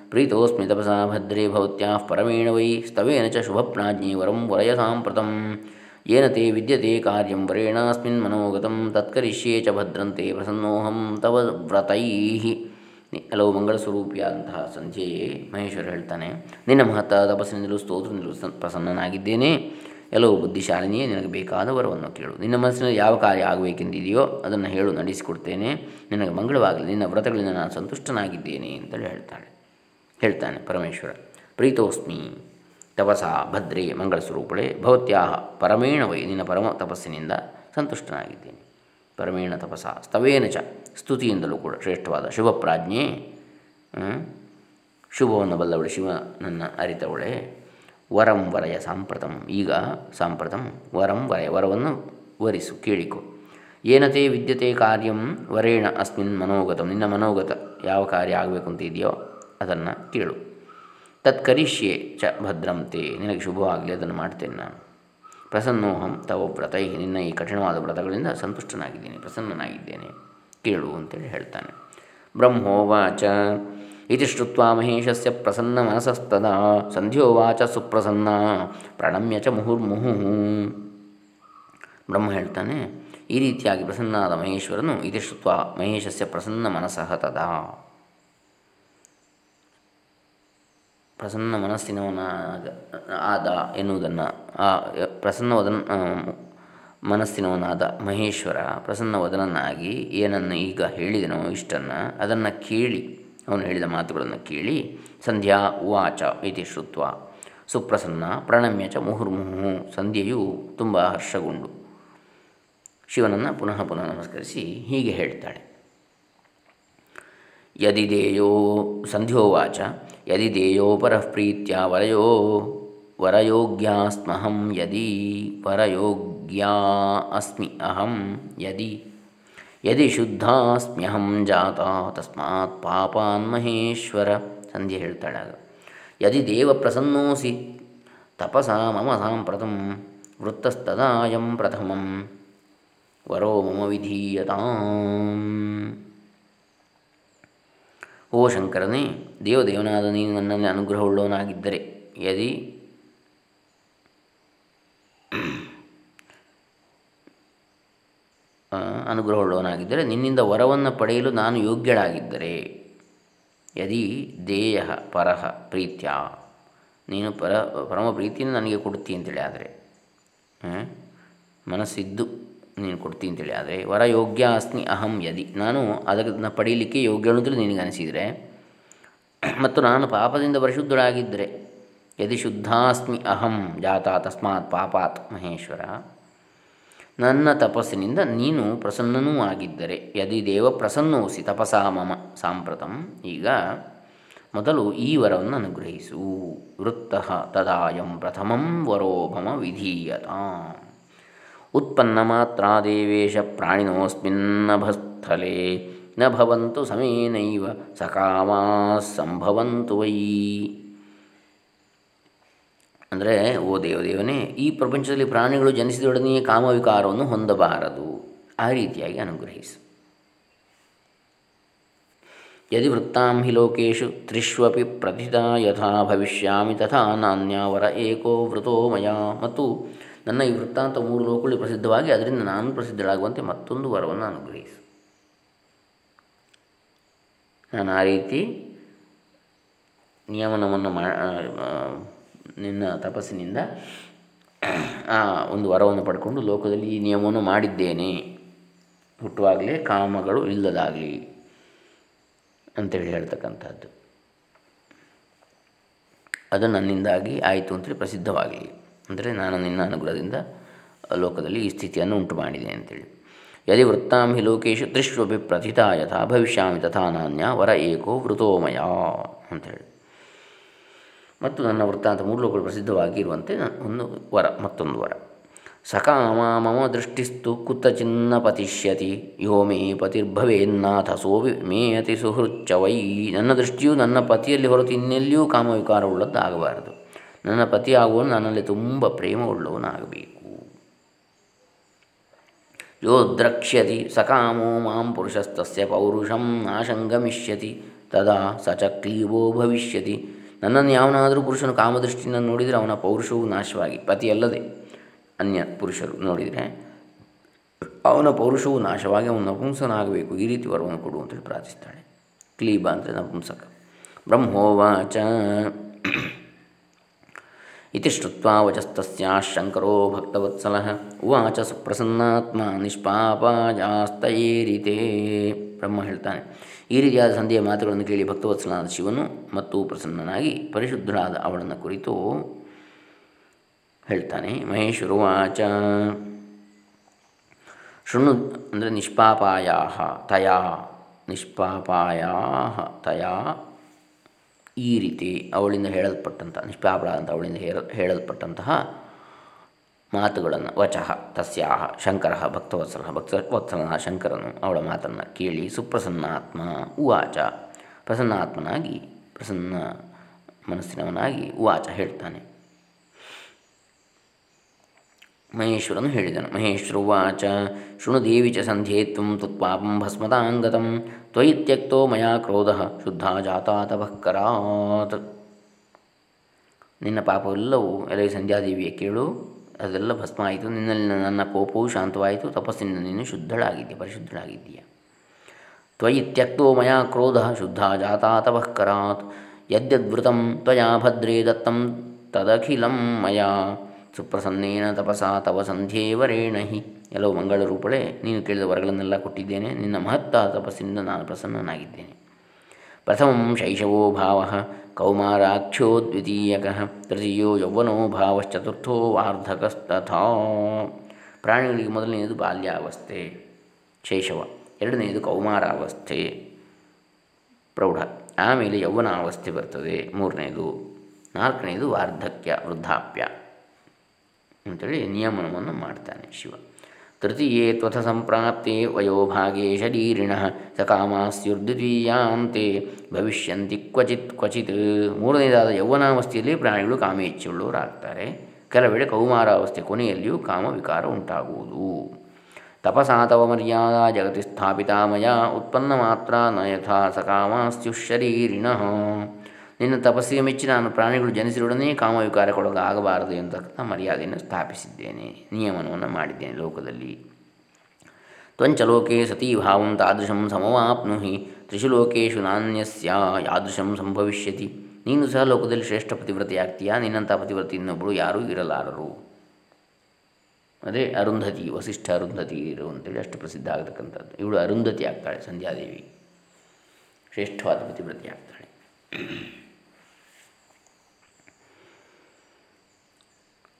ಪ್ರೀತೋಸ್ಮಿ ತಪಸಾ ಭದ್ರೇ ಭವತ್ಯ ಪರಮೇಣ ವೈ ಸ್ತವೇನ ಚ ಶುಭಪ್ರಾಜ್ಞಿ ವರಂ ವರಯ ಸಾಂಪ್ರತಂ ಏನ ತೇ ವಿದ್ಯತೆ ಕಾರ್ಯಂ ವರೇಣಾಸ್ಮಿನ್ ಮನೋಗತಂ ತತ್ಕರಿಷ್ಯೇ ಚ ಭದ್ರಂತೆ ಪ್ರಸನ್ನೋಹಂ ತವ ವ್ರತೈ ಹಲವು ಮಂಗಳ ಸ್ವರೂಪಿಯಾದಂತಹ ಸಂಧ್ಯೆಯೇ ಮಹೇಶ್ವರ ಹೇಳ್ತಾನೆ, ನಿನ್ನ ಮಹತ್ತ ತಪಸ್ಸಿನಿಂದಲೂ ಸ್ತೋತ್ರದಿಂದಲೂ ಪ್ರಸನ್ನನಾಗಿದ್ದೇನೆ. ಎಲ್ಲವೂ ಬುದ್ಧಿಶಾಲಿನಿಯೇ, ನಿನಗೆ ಬೇಕಾದ ವರವನ್ನು ಕೇಳು. ನಿನ್ನ ಮನಸ್ಸಿನಲ್ಲಿ ಯಾವ ಕಾರ್ಯ ಆಗಬೇಕೆಂದಿದೆಯೋ ಅದನ್ನು ಹೇಳು, ನಡೆಸಿಕೊಡ್ತೇನೆ. ನಿನಗೆ ಮಂಗಳವಾಗಲಿ, ನಿನ್ನ ವ್ರತಗಳಿಂದ ನಾನು ಸಂತುಷ್ಟನಾಗಿದ್ದೇನೆ ಅಂತೇಳಿ ಹೇಳ್ತಾಳೆ. ಹೇಳ್ತಾನೆ ಪರಮೇಶ್ವರ. ಪ್ರೀತೋಸ್ಮಿ. ತಪಸ ಭದ್ರಿ ಮಂಗಳ ಸ್ವರೂಪಳೆ ಭವತ್ಯಾಹ ಪರಮೇಣ ವೈ ನಿನ್ನ ಪರಮ ತಪಸ್ಸಿನಿಂದ ಸಂತುಷ್ಟನಾಗಿದ್ದೇನೆ. ಪರಮೇಣ ತಪಸ ಸ್ತವೇನ ಚ ಸ್ತುತಿಯಿಂದಲೂ ಕೂಡ ಶ್ರೇಷ್ಠವಾದ ಶುಭಪ್ರಾಜ್ಞೆ ಶುಭವನ್ನು ಬಲ್ಲವಳೆ ಶಿವ ನನ್ನ ಅರಿತವಳೆ. ವರಂ ವರಯ ಸಾಂಪ್ರತಂ. ಈಗ ಸಾಂಪ್ರತಂ ವರಂ ವರಯ ವರವನ್ನು ವರಿಸು, ಕೇಳಿಕೊ. ಏನತೆ ವಿದ್ಯತೆ ಕಾರ್ಯಂ? ವರೇಣ ಅಸ್ಮಿನ್ ಮನೋಗತಂ. ನಿನ್ನ ಮನೋಗತ ಯಾವ ಕಾರ್ಯ ಆಗಬೇಕು ಅಂತ ಇದೆಯೋ ಅದನ್ನು ಕೇಳು. ತತ್ಕರಿಷ್ಯೆ ಚ ಭದ್ರಂತೆ. ನಿನಗೆ ಶುಭವಾಗಲಿ, ಅದನ್ನು ಮಾಡ್ತೇನೆ ನಾನು. ಪ್ರಸನ್ನೋಹಂ ತವ ವ್ರತೈ. ನಿನ್ನ ಈ ಕಠಿಣವಾದ ವ್ರತಗಳಿಂದ ಸಂತುಷ್ಟನಾಗಿದ್ದೇನೆ, ಪ್ರಸನ್ನನಾಗಿದ್ದೇನೆ. ಕೇಳು ಅಂತೇಳಿ ಹೇಳ್ತಾನೆ. ಬ್ರಹ್ಮೋವಾಚ. ಇತಿ ಶ್ರುತ್ವ ಮಹೇಶಸ ಪ್ರಸನ್ನ ಮನಸಸ್ತದ. ಸಂಧ್ಯೋವಾಚ ಸುಪ್ರಸನ್ನ. ಪ್ರಣಮ್ಯ ಚ ಮುಹುರ್ಮುಹು. ಬ್ರಹ್ಮ ಹೇಳ್ತಾನೆ, ಈ ರೀತಿಯಾಗಿ ಪ್ರಸನ್ನಾದ ಮಹೇಶ್ವರನು ಇತಿ ಶ್ರುತ್ವ ಮಹೇಶಸ್ಯ ಪ್ರಸನ್ನ ಮನಸಃ ತದಾ. ಪ್ರಸನ್ನ ಮನಸ್ಸಿನವನಾದ ಆದ ಎನ್ನುವುದನ್ನು, ಆ ಪ್ರಸನ್ನವದನ ಮನಸ್ಸಿನವನಾದ ಮಹೇಶ್ವರ ಪ್ರಸನ್ನವದನನ್ನಾಗಿ ಏನನ್ನು ಈಗ ಹೇಳಿದನೋ ಇಷ್ಟನ್ನು ಅದನ್ನು ಕೇಳಿ, ಅವನು ಹೇಳಿದ ಮಾತುಗಳನ್ನು ಕೇಳಿ, ಸಂಧ್ಯಾ ಉವಾಚ ಇತಿ ಶ್ರುತ್ವ ಸುಪ್ರಸನ್ನ ಪ್ರಣಮ್ಯ ಚ ಮುಹುರ್ಮುಹು ಸಂಧ್ಯೆಯು ತುಂಬ ಹರ್ಷಗೊಂಡು ಶಿವನನ್ನು ಪುನಃ ಪುನಃ ನಮಸ್ಕರಿಸಿ ಹೀಗೆ ಹೇಳ್ತಾಳೆ. ಯದಿ ದೇಯೋ ಸಂಧ್ಯೋವಾಚ ಯದಿ ದೇಯೋ ಪರಃ ಪ್ರೀತ್ಯ ವರಯೋ ವರಯೋಗ್ಯಾಸ್ಮಹಂ ಯದಿ ವರಯೋಗ್ಯಾ ಅಸ್ಮಿ ಅಹಂ ಯದಿ ಯದಿ ಶುದ್ಧಾಸ್ಮ್ಯಹಂ ಜಾತ ತಸ್ಮಾತ್ ಪಾಪಾನ್ ಮಹೇಶ್ವರ ಸಂಧ್ಯೆ ಹೇಳ್ತಾಳಾಗ ಯದಿ ದೇವ ಪ್ರಸನ್ನೋಸಿ ತಪಸ ಮಮ ಸಾಂಪ್ರತಂ ವೃತ್ತಸ್ತದಾಯಂ ಪ್ರಥಮಂ ವರೋ ಮಮ ವಿಧೀಯತಾಂ ಓ ಶಂಕರನೇ, ದೇವದೇವನಾದ ನೀನು ನನ್ನಲ್ಲಿ ಅನುಗ್ರಹವುಳ್ಳವನಾಗಿದ್ದರೆ, ಯದಿ? ಅನುಗ್ರಹವುಳ್ಳವನಾಗಿದ್ದರೆ, ನಿನ್ನಿಂದ ವರವನ್ನು ಪಡೆಯಲು ನಾನು ಯೋಗ್ಯಳಾಗಿದ್ದರೆ, ಯದಿ? ದೇಯ ಪರಹ ಪ್ರೀತ್ಯ. ನೀನು ಪರ, ಪರಮ ಪ್ರೀತಿಯನ್ನು ನನಗೆ ಕೊಡ್ತಿ ಅಂತೇಳಿ ಆದರೆ ಮನಸ್ಸಿದ್ದು ನೀನು ಕೊಡ್ತೀನಿ ಅಂತೇಳಿ. ಆದರೆ ವರ ಯೋಗ್ಯ ಅಸ್ಮಿ ಅಹಂ ಯದಿ. ನಾನು ಅದನ್ನು ಪಡೀಲಿಕ್ಕೆ ಯೋಗ್ಯ ಅಂತೇಳಿ ನಿನಗೆ ಅನಿಸಿದರೆ, ಮತ್ತು ನಾನು ಪಾಪದಿಂದ ಪರಿಶುದ್ಧಳಾಗಿದ್ದರೆ ಯದಿ ಶುದ್ಧಾಸ್ಮಿ ಅಹಂ ಜಾತ ತಸ್ಮಾತ್ ಪಾಪಾತ್ ಮಹೇಶ್ವರ, ನನ್ನ ತಪಸ್ಸಿನಿಂದ ನೀನು ಪ್ರಸನ್ನನೂ ಆಗಿದ್ದರೆ, ಯದಿ ದೇವ ಪ್ರಸನ್ನೋಸಿ ತಪಸಾ ಮಮ ಸಾಂಪ್ರತಂ. ಈಗ ಮೊದಲು ಈ ವರವನ್ನು ಅನುಗ್ರಹಿಸು. ವೃತ್ತ ತದಾಯಂ ಪ್ರಥಮಂ ವರೋಭಮ ವಿಧೀಯತಾಂ ವಿಧೀಯತ. ಉತ್ಪನ್ನ ಮಾತ್ರ ದೇವೇಶ ನ ಭವಂತು ಸಮೇನೈವ ಸಕಾಮಾ ಸಂಭವಂತು ವೈ ಅಂದರೆ, ಓ ದೇವದೇವನೇ, ಈ ಪ್ರಪಂಚದಲ್ಲಿ ಪ್ರಾಣಿಗಳು ಜನಿಸಿದೊಡನೆಯೇ ಕಾಮವಿಕಾರವನ್ನು ಹೊಂದಬಾರದು. ಆ ರೀತಿಯಾಗಿ ಅನುಗ್ರಹಿಸು. ಯದಿ ವೃತ್ತಾಂ ಹಿ ಲೋಕೇಶು ತ್ರಿಷ್ವಪಿ ಪ್ರಥಿತಾ ಯಥಾ ಭವಿಷ್ಯಾಮಿ ತಥಾ ನಾನ್ಯಾವರ ಏಕೋ ವೃತೋ ಮಯ ಮತ್ತು ನನ್ನ ಈ ವೃತ್ತಾಂತ ಮೂರು ಲೋಕಗಳು ಪ್ರಸಿದ್ಧವಾಗಿ, ಅದರಿಂದ ನಾನು ಪ್ರಸಿದ್ಧಳಾಗುವಂತೆ ಮತ್ತೊಂದು ವರವನ್ನು ಅನುಗ್ರಹಿಸು ನಾನು ಆ ರೀತಿ ನಿಯಮನವನ್ನು ಮಾ ನಿನ್ನ ತಪಸ್ಸಿನಿಂದ ಆ ಒಂದು ವರವನ್ನು ಪಡ್ಕೊಂಡು ಲೋಕದಲ್ಲಿ ಈ ನಿಯಮವನ್ನು ಮಾಡಿದ್ದೇನೆ. ಹುಟ್ಟುವಾಗಲೇ ಕಾಮಗಳು ಇಲ್ಲದಾಗಲಿ ಅಂತೇಳಿ ಹೇಳ್ತಕ್ಕಂಥದ್ದು. ಅದು ನನ್ನಿಂದಾಗಿ ಆಯಿತು ಅಂತೇಳಿ ಪ್ರಸಿದ್ಧವಾಗಲಿ. ಅಂದರೆ ನಾನು ನಿನ್ನ ಅನುಗ್ರಹದಿಂದ ಲೋಕದಲ್ಲಿ ಈ ಸ್ಥಿತಿಯನ್ನು ಉಂಟು ಮಾಡಿದೆ ಅಂತೇಳಿ. ಯದಿ ವೃತ್ತಾಂ ಹಿ ಲೋಕೇಶು ತ್ರಿಷ್ವಪಿ ಪ್ರಥಿತ ಯಥಾ ಭವಿಷ್ಯಾಮಿ ತಥಾ ನಾನ್ಯ ವರ ಏಕೋ ವೃತೋಮಯ ಅಂಥೇಳಿ ಮತ್ತು ನನ್ನ ವೃತ್ತಾಂತ ಮೂರು ಲೋಕಗಳು ಪ್ರಸಿದ್ಧವಾಗಿರುವಂತೆ ಒಂದು ವರ, ಮತ್ತೊಂದು ವರ. ಸಕಾಮ ಮಮ ದೃಷ್ಟಿಸ್ತು ಕುತಚಿನ್ನ ಪತಿಷ್ಯತಿ, ಯೋ ಮೇ ಪತಿರ್ಭವೇನ್ನಾಥ ಸೋವಿ ಮೇ ಅತಿ ವೈ. ನನ್ನ ದೃಷ್ಟಿಯು ನನ್ನ ಪತಿಯಲ್ಲಿ ಹೊರತು ಇನ್ನೆಲ್ಲಿಯೂ ಕಾಮವಿಕಾರವುಳ್ಳದ್ದಾಗಬಾರದು. ನನ್ನ ಪತಿ ಆಗುವನು ನನ್ನಲ್ಲಿ ತುಂಬ ಪ್ರೇಮವುಳ್ಳವನಾಗಬೇಕು. ಯೋ ದ್ರಕ್ಷ್ಯತಿ ಸಕಾಮೋ ಮಾಂ ಪುರುಷಸ್ತಸ್ಯ ಪೌರುಷಂ ನಾಶಂಗಮಿಷ್ಯತಿ ತದಾ ಸ ಚ ಭವಿಷ್ಯತಿ. ನನ್ನನ್ನು ಯಾವನಾದರೂ ಪುರುಷನು ಕಾಮದೃಷ್ಟಿಯಿಂದ ನೋಡಿದರೆ ಅವನ ಪೌರುಷವು ನಾಶವಾಗಿ, ಪತಿಯಲ್ಲದೆ ಅನ್ಯ ಪುರುಷರು ನೋಡಿದರೆ ಅವನ ಪೌರುಷವು ನಾಶವಾಗಿ ಅವನು ನಪುಂಸನಾಗಬೇಕು. ಈ ರೀತಿ ವರವನ್ನು ಕೊಡು ಅಂತೇಳಿ ಪ್ರಾರ್ಥಿಸ್ತಾಳೆ. ಕ್ಲೀಬ ಅಂದರೆ ನಪುಂಸಕ. ಬ್ರಹ್ಮೋವಾಚ. ಇತಿ ಶ್ರುತ್ವಾ ವಚಸ್ತಸ್ಯಾ ಶಂಕರೋ ಭಕ್ತವತ್ಸಲಃ ಉವಾಚ ಸುಪ್ರಸನ್ನಾತ್ಮ ಜಾಸ್ತೈರಿತೇ ಬ್ರಹ್ಮ ಹೇಳ್ತಾನೆ, ಈ ರೀತಿಯಾದ ಸಂಧಿಯ ಮಾತುಗಳನ್ನು ಕೇಳಿ ಭಕ್ತವತ್ಸಲನಾದ ಶಿವನು ಮತ್ತು ಪ್ರಸನ್ನನಾಗಿ ಪರಿಶುದ್ಧರಾದ ಅವಳನ್ನು ಕುರಿತು ಹೇಳ್ತಾನೆ ಮಹೇಶ್ವರುವಾಚ ಶೃಣು ಅಂದರೆ ನಿಷ್ಪಾಪಾಯ ತಯಾ ನಿಷ್ಪಾಪಾಯ ತಯಾ ಈ ರೀತಿ ಅವಳಿಂದ ಹೇಳಲ್ಪಟ್ಟಂಥ ನಿಷ್ಪಾಪಳ ಅಂತ ಅವಳಿಂದ ಹೇಳ, ಹೇಳಲ್ಪಟ್ಟಂತಹ ಮಾತುಗಳನ್ನು, ವಚಃ, ತಸ್ಯಾಹ, ಶಂಕರ, ಭಕ್ತವತ್ಸಲ, ಭಕ್ತವತ್ಸಲನ, ಶಂಕರನು ಅವಳ ಮಾತನ್ನು ಕೇಳಿ ಸುಪ್ರಸನ್ನಾತ್ಮ ಉವಾಚ. ಪ್ರಸನ್ನಾತ್ಮನಾಗಿ, ಪ್ರಸನ್ನ ಮನಸ್ಸಿನವನಾಗಿ ಉವಾಚ ಹೇಳ್ತಾನೆ. ಮಹೇಶ್ವರನು ಹೇಳಿದನು. ಮಹೇಶ್ವರುವಾಚ ಶೃಣುದೇವಿ ಚ ಸಂಧ್ಯೆ ತ್ವಂ ಭಸ್ಮತಾಂಗತಂ ತ್ವಯಿ ತ್ಯಕ್ತೋ ಮಯಾ ಕ್ರೋಧ ಶುದ್ಧ ಜಾತಾತಪಃಕರಾತ್ ನಿನ್ನ ಪಾಪವೆಲ್ಲವೂ ಎಲ್ಲ ಸಂಧ್ಯಾದೇವಿಯ ಕೇಳು, ಅದೆಲ್ಲ ಭಸ್ಮ ಆಯಿತು ನಿನ್ನಲ್ಲಿ ನನ್ನ ಕೋಪವು ಶಾಂತವಾಯಿತು. ತಪಸ್ಸಿನಿಂದ ನೀನು ಶುದ್ಧಳಾಗಿದ್ದೀಯ ಪರಿಶುದ್ಧಳಾಗಿದ್ದೀಯ. ತ್ವಯಿ ತ್ಯಕ್ತೋ ಮಯಾ ಕ್ರೋಧ ಶುದ್ಧ ಜಾತಾತಪಃಕರಾತ್ ಯದ್ಯದ್ವೃತಂ ತ್ವಯಾ ಭದ್ರೇ ದತ್ತಂ ತದಖಿಲಂ ಮಯಾ. ಸುಪ್ರಸನ್ನೇನ ತಪಸಾ ತವ ಸಂಧ್ಯೇವರೇಣ ಹಿ. ಎಲ್ಲೋ ಮಂಗಳ ರೂಪಳೆ ನೀನು ಕೇಳಿದ ವರಗಳನ್ನೆಲ್ಲ ಕೊಟ್ಟಿದ್ದೇನೆ. ನಿನ್ನ ಮಹತ್ತ ತಪಸ್ಸಿನಿಂದ ನಾನು ಪ್ರಸನ್ನನಾಗಿದ್ದೇನೆ. ಪ್ರಥಮಂ ಶೈಶವೋ ಭಾವ ಕೌಮಾರಾಖ್ಯೋ ದ್ವಿತೀಯಕ ತೃತೀಯೋ ಯೌವನೋ ಭಾವಶ್ಚತುರ್ಥೋ ವಾರ್ಧಕಸ್ತಥಾ. ಪ್ರಾಣಿಗಳಿಗೆ ಮೊದಲನೆಯದು ಬಾಲ್ಯಾವಸ್ಥೆ, ಶೈಶವ. ಎರಡನೆಯದು ಕೌಮಾರಾವಸ್ಥೆ, ಪ್ರೌಢ. ಆಮೇಲೆ ಯೌವನಾವಸ್ಥೆ ಬರ್ತದೆ. ಮೂರನೆಯದು, ನಾಲ್ಕನೆಯದು ವಾರ್ಧಕ್ಯ, ವೃದ್ಧಾಪ್ಯ. ಅಂತೇಳಿ ನಿಯಮನವನ್ನು ಮಾಡ್ತಾನೆ ಶಿವ. ತೃತೀಯೇ ತ್ವಥ ಸಂಪ್ರಾಪ್ತೆ ವಯೋಭಾಗೇ ಶರೀರಿಣ ಸಕಾಮಾಸ್ಯುರ್ದ್ವಿತೀಯಾಂತೆ ಭವಿಷ್ಯಂತಿ ಕ್ವಚಿತ್ ಕ್ವಚಿತ್. ಮೂರನೇದಾದ ಯೌವನಾವಸ್ಥೆಯಲ್ಲಿ ಪ್ರಾಣಿಗಳು ಕಾಮೇಚ್ಛುಳ್ಳವರಾಗ್ತಾರೆ ಕೆಲವೆಡೆ ಕೌಮಾರಾವಸ್ಥೆ ಕೊನೆಯಲ್ಲಿಯೂ ಕಾಮವಿಕಾರ ಉಂಟಾಗುವುದು. ತಪಸಾತವ ಮರ್ಯಾದಾ ಜಗತಿ ಸ್ಥಾಪಿತಾ ಮಯ ಉತ್ಪನ್ನ ಮಾತ್ರ ನಯಥಾ ಯಥಾ ಸಕಾಮಾಸ್ಯುಶರೀರಿಣಃ ನಿನ್ನ ತಪಸ್ಸಿಗೆ ಮೆಚ್ಚಿ ನಾನು ಪ್ರಾಣಿಗಳು ಜನಿಸಿರೊಡನೆ ಕಾಮವಿಕಾರಕ್ಕೊಳಗಾಗಬಾರದು ಎಂತಕ್ಕಂಥ ಮರ್ಯಾದೆಯನ್ನು ಸ್ಥಾಪಿಸಿದ್ದೇನೆ. ನಿಯಮನವನ್ನು ಮಾಡಿದ್ದೇನೆ ಲೋಕದಲ್ಲಿ. ತ್ವಂಚಲೋಕೆ ಸತೀ ಭಾವಂ ತಾದೃಶಂ ಸಮವಾಪ್ನುಹಿ. ತ್ರಿಷು ಲೋಕೇಶು ನಾಣ್ಯಸ್ಯ ಯಾದೃಶಂ ಸಂಭವಿಷ್ಯತಿ. ನೀನು ಸಹ ಲೋಕದಲ್ಲಿ ಶ್ರೇಷ್ಠ ಪತಿವ್ರತೆಯಾಗ್ತೀಯಾ? ನಿನ್ನಂಥ ಪತಿವ್ರತೆ ಇನ್ನೊಬ್ಬಳು ಯಾರೂ ಇರಲಾರರು. ಅದೇ ಅರುಂಧತಿ, ವಸಿಷ್ಠ ಅರುಂಧತಿ ಇರು ಅಂತೇಳಿ ಅಷ್ಟು ಪ್ರಸಿದ್ಧ ಆಗತಕ್ಕಂಥದ್ದು. ಇವಳು ಅರುಂಧತಿ ಆಗ್ತಾಳೆ, ಸಂಧ್ಯಾದೇವಿ. ಶ್ರೇಷ್ಠವಾದ ಪತಿವ್ರತೆ ಆಗ್ತಾಳೆ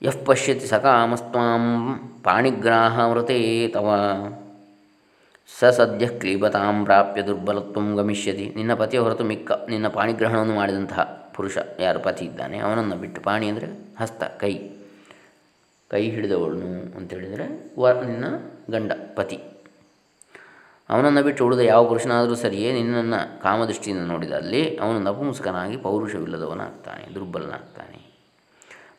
ಯಃ ಪಶ್ಯತಿ ಸಕಾಮಸ್ತ್ವಾಂ ಪಾಣಿಗ್ರಾಹಮೃತೆ ತವ ಸ ಸದ್ಯ ಕ್ಲೀಬತಾಂ ಪ್ರಾಪ್ಯ ದುರ್ಬಲತ್ವ ಗಮಿಷ್ಯತಿ ನಿನ್ನ ಪತಿಯ ಹೊರತು ಮಿಕ್ಕ ನಿನ್ನ ಪಾಣಿಗ್ರಹಣವನ್ನು ಮಾಡಿದಂತಹ ಪುರುಷ ಯಾರು ಪತಿ ಇದ್ದಾನೆ, ಅವನನ್ನು ಬಿಟ್ಟು ಪಾಣಿ ಅಂದರೆ ಹಸ್ತ, ಕೈ. ಕೈ ಹಿಡಿದವಳನು ಅಂತೇಳಿದರೆ ವ ನಿನ್ನ ಗಂಡ, ಪತಿ. ಅವನನ್ನು ಬಿಟ್ಟು ಉಳಿದ ಯಾವ ಪುರುಷನಾದರೂ ಸರಿಯೇ ನಿನ್ನನ್ನು ಕಾಮದೃಷ್ಟಿಯಿಂದ ನೋಡಿದಲ್ಲಿ ಅವನು ನಪುಂಸಕನಾಗಿ ಪೌರುಷವಿಲ್ಲದವನಾಗ್ತಾನೆ, ದುರ್ಬಲನಾಗ್ತಾನೆ.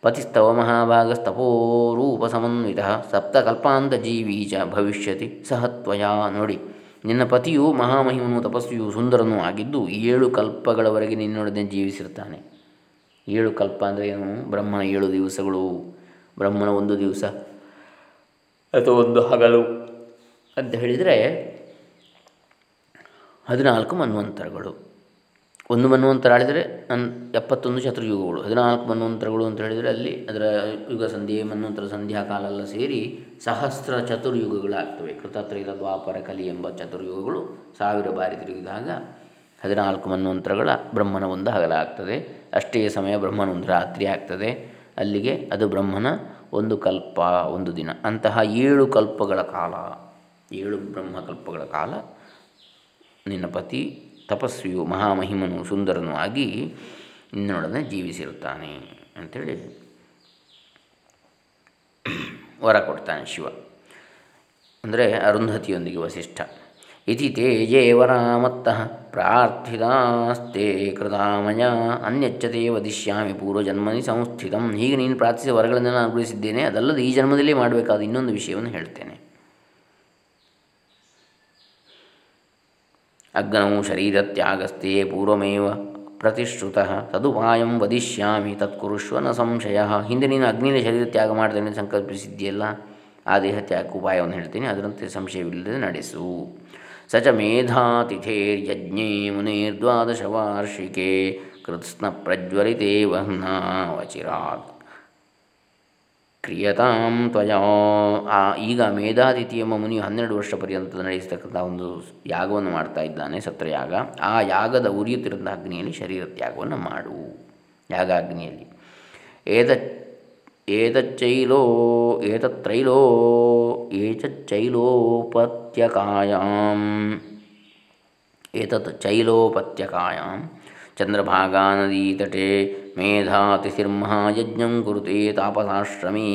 ಪತಿಸ್ತವ ಮಹಾಭಾಗಸ್ತಪೋರೂಪ ಸಮನ್ವಿತ ಸಪ್ತಕಲ್ಪಾಂತ ಜೀವಿ ಚ ಭವಿಷ್ಯತಿ ಸಹತ್ವಯ ನೋಡಿ ನಿನ್ನ ಪತಿಯು ಮಹಾಮಹಿಮನು ತಪಸ್ವಿಯು ಸುಂದರನೂ ಆಗಿದ್ದು ಏಳು ಕಲ್ಪಗಳವರೆಗೆ ನಿನ್ನೊಡನೆ ಜೀವಿಸಿರ್ತಾನೆ ಏಳು ಕಲ್ಪ ಅಂದರೆ ಏನು? ಬ್ರಹ್ಮನ ಏಳು ದಿವಸಗಳು. ಬ್ರಹ್ಮನ ಒಂದು ದಿವಸ. ಅಥವಾ ಒಂದು ಹಗಲು. ಅಂತ ಹೇಳಿದರೆ ಹದಿನಾಲ್ಕು ಮನ್ವಂತರಗಳು. ಒಂದು ಮನ್ವಂತರ ಆಳಿದರೆ ನನ್ ಎಪ್ಪತ್ತೊಂದು ಚತುರ್ಯುಗಗಳು ಹದಿನಾಲ್ಕು ಮನ್ವಂತರಗಳು ಅಂತ ಹೇಳಿದರೆ ಅಲ್ಲಿ ಅದರ ಯುಗ ಸಂಧ್ಯೆ ಮನ್ವಂತರ ಸಂಧ್ಯಾ ಕಾಲ ಎಲ್ಲ ಸೇರಿ ಸಹಸ್ರ ಚತುರ್ಯುಗಗಳಾಗ್ತವೆ. ಕೃತತ್ರಯದ ದ್ವಾಪರ ಕಲಿ ಎಂಬ ಚತುರ್ಯುಗಗಳು ಸಾವಿರ ಬಾರಿ ತಿರುಗಿದಾಗ ಹದಿನಾಲ್ಕು ಮನ್ವಂತರಗಳ ಬ್ರಹ್ಮನ ಒಂದು ಹಗಲಾಗ್ತದೆ. ಅಷ್ಟೇ ಸಮಯ ಬ್ರಹ್ಮನ ಒಂದು ರಾತ್ರಿ ಆಗ್ತದೆ. ಅಲ್ಲಿಗೆ ಅದು ಬ್ರಹ್ಮನ ಒಂದು ಕಲ್ಪ, ಒಂದು ದಿನ. ಅಂತಹ ಏಳು ಕಲ್ಪಗಳ ಕಾಲ, ಏಳು ಬ್ರಹ್ಮಕಲ್ಪಗಳ ಕಾಲ ನಿನ್ನ ಪತಿ ತಪಸ್ವಿಯು ಮಹಾಮಹಿಮನು ಸುಂದರನು ಆಗಿ ಇನ್ನೊಡನೆ ಜೀವಿಸಿರುತ್ತಾನೆ ಅಂಥೇಳಿ ವರ ಕೊಡ್ತಾನೆ ಶಿವ. ಅಂದರೆ ಅರುಂಧತಿಯೊಂದಿಗೆ ವಸಿಷ್ಠ. ಇತಿ ತೇಜೇ ವರಾಮತ್ತಃ ಪ್ರಾರ್ಥಿತಾಸ್ತೆ ಕೃತಾಮಯ ಅನ್ಯಚ್ಚತೆ ವದಿಷ್ಯಾಮಿ ಪೂರ್ವಜನ್ಮನಿ ಸಂಸ್ಥಿತಂ. ಹೀಗೆ ನೀನು ಪ್ರಾರ್ಥಿಸಿದ ವರಗಳನ್ನೆಲ್ಲ ಅನುಗ್ರಹಿಸಿದ್ದೇನೆ ಅದಲ್ಲದೆ ಈ ಜನ್ಮದಲ್ಲಿ ಮಾಡಬೇಕಾದ ಇನ್ನೊಂದು ವಿಷಯವನ್ನು ಹೇಳ್ತೇನೆ. ಅಗ್ನೌ ಶರೀರತ್ಯಾಗಸ್ತೆ ಪೂರ್ವಮೇವ ಪ್ರತಿಶ್ರುತ ತದುಪಾಯಂ ವದಿಷ್ಯಾಮಿ ನ ಸಂಶಯ. ಹಿಂದೆ ನೀನು ಅಗ್ನಿಯಲ್ಲಿ ಶರೀರ ತ್ಯಾಗ ಮಾಡ್ತೇನೆ ಸಂಕಲ್ಪಿಸಿದ್ದೀಯಲ್ಲ, ಆ ದೇಹ ತ್ಯಾಗ ಉಪಾಯವನ್ನು ಹೇಳ್ತೀನಿ, ಅದರಂತೆ ಸಂಶಯವಿಲ್ಲದೆ ನಡೆಸು. ಸ ಚ ಮೇಧಾತಿಥೇರ್ಯಜ್ಞೇ ಮುನೇರ್ದ್ವಾದಶ ವಾರ್ಷಿಕೆ ಕೃತ್ಸ್ನ ಪ್ರಜ್ವಲಿತೆ ವಹ್ನಾವಚಿರಾತ್ ಕ್ರಿಯತಾಂ ತ್ವಯ. ಆ ಈಗ ಮೇಧಾತಿಥಿ ಎಂಬ ಮುನಿಯು ಹನ್ನೆರಡು ವರ್ಷ ಪರ್ಯಂತ ನಡೆಸತಕ್ಕಂಥ ಒಂದು ಯಾಗವನ್ನು ಮಾಡ್ತಾ ಇದ್ದಾನೆ ಸತ್ರಯಾಗ. ಆ ಯಾಗದ ಉರಿಯುತ್ತಿರುವಂಥ ಅಗ್ನಿಯಲ್ಲಿ ಶರೀರ ತ್ಯಾಗವನ್ನು ಮಾಡು. ಯಾಗ ಅಗ್ನಿಯಲ್ಲಿ. ಏತ, ಏತಚ್ಚೈಲೋ, ಏತತ್ರೈಲೋ, ಏತಚ್ಚೈಲೋಪತ್ಯಕಾಯಾಂ. ಏತತ್ ಚೈಲೋಪತ್ಯಕಾಯಾಂ. ಚಂದ್ರಭಾಗಾ ನದೀತಟೆ ಮೇಧಾತಿಥಿರ್ಮಹಾಯಜ್ಞಂ ಕುರುತೆ ತಾಪಸಾಶ್ರಮೀ.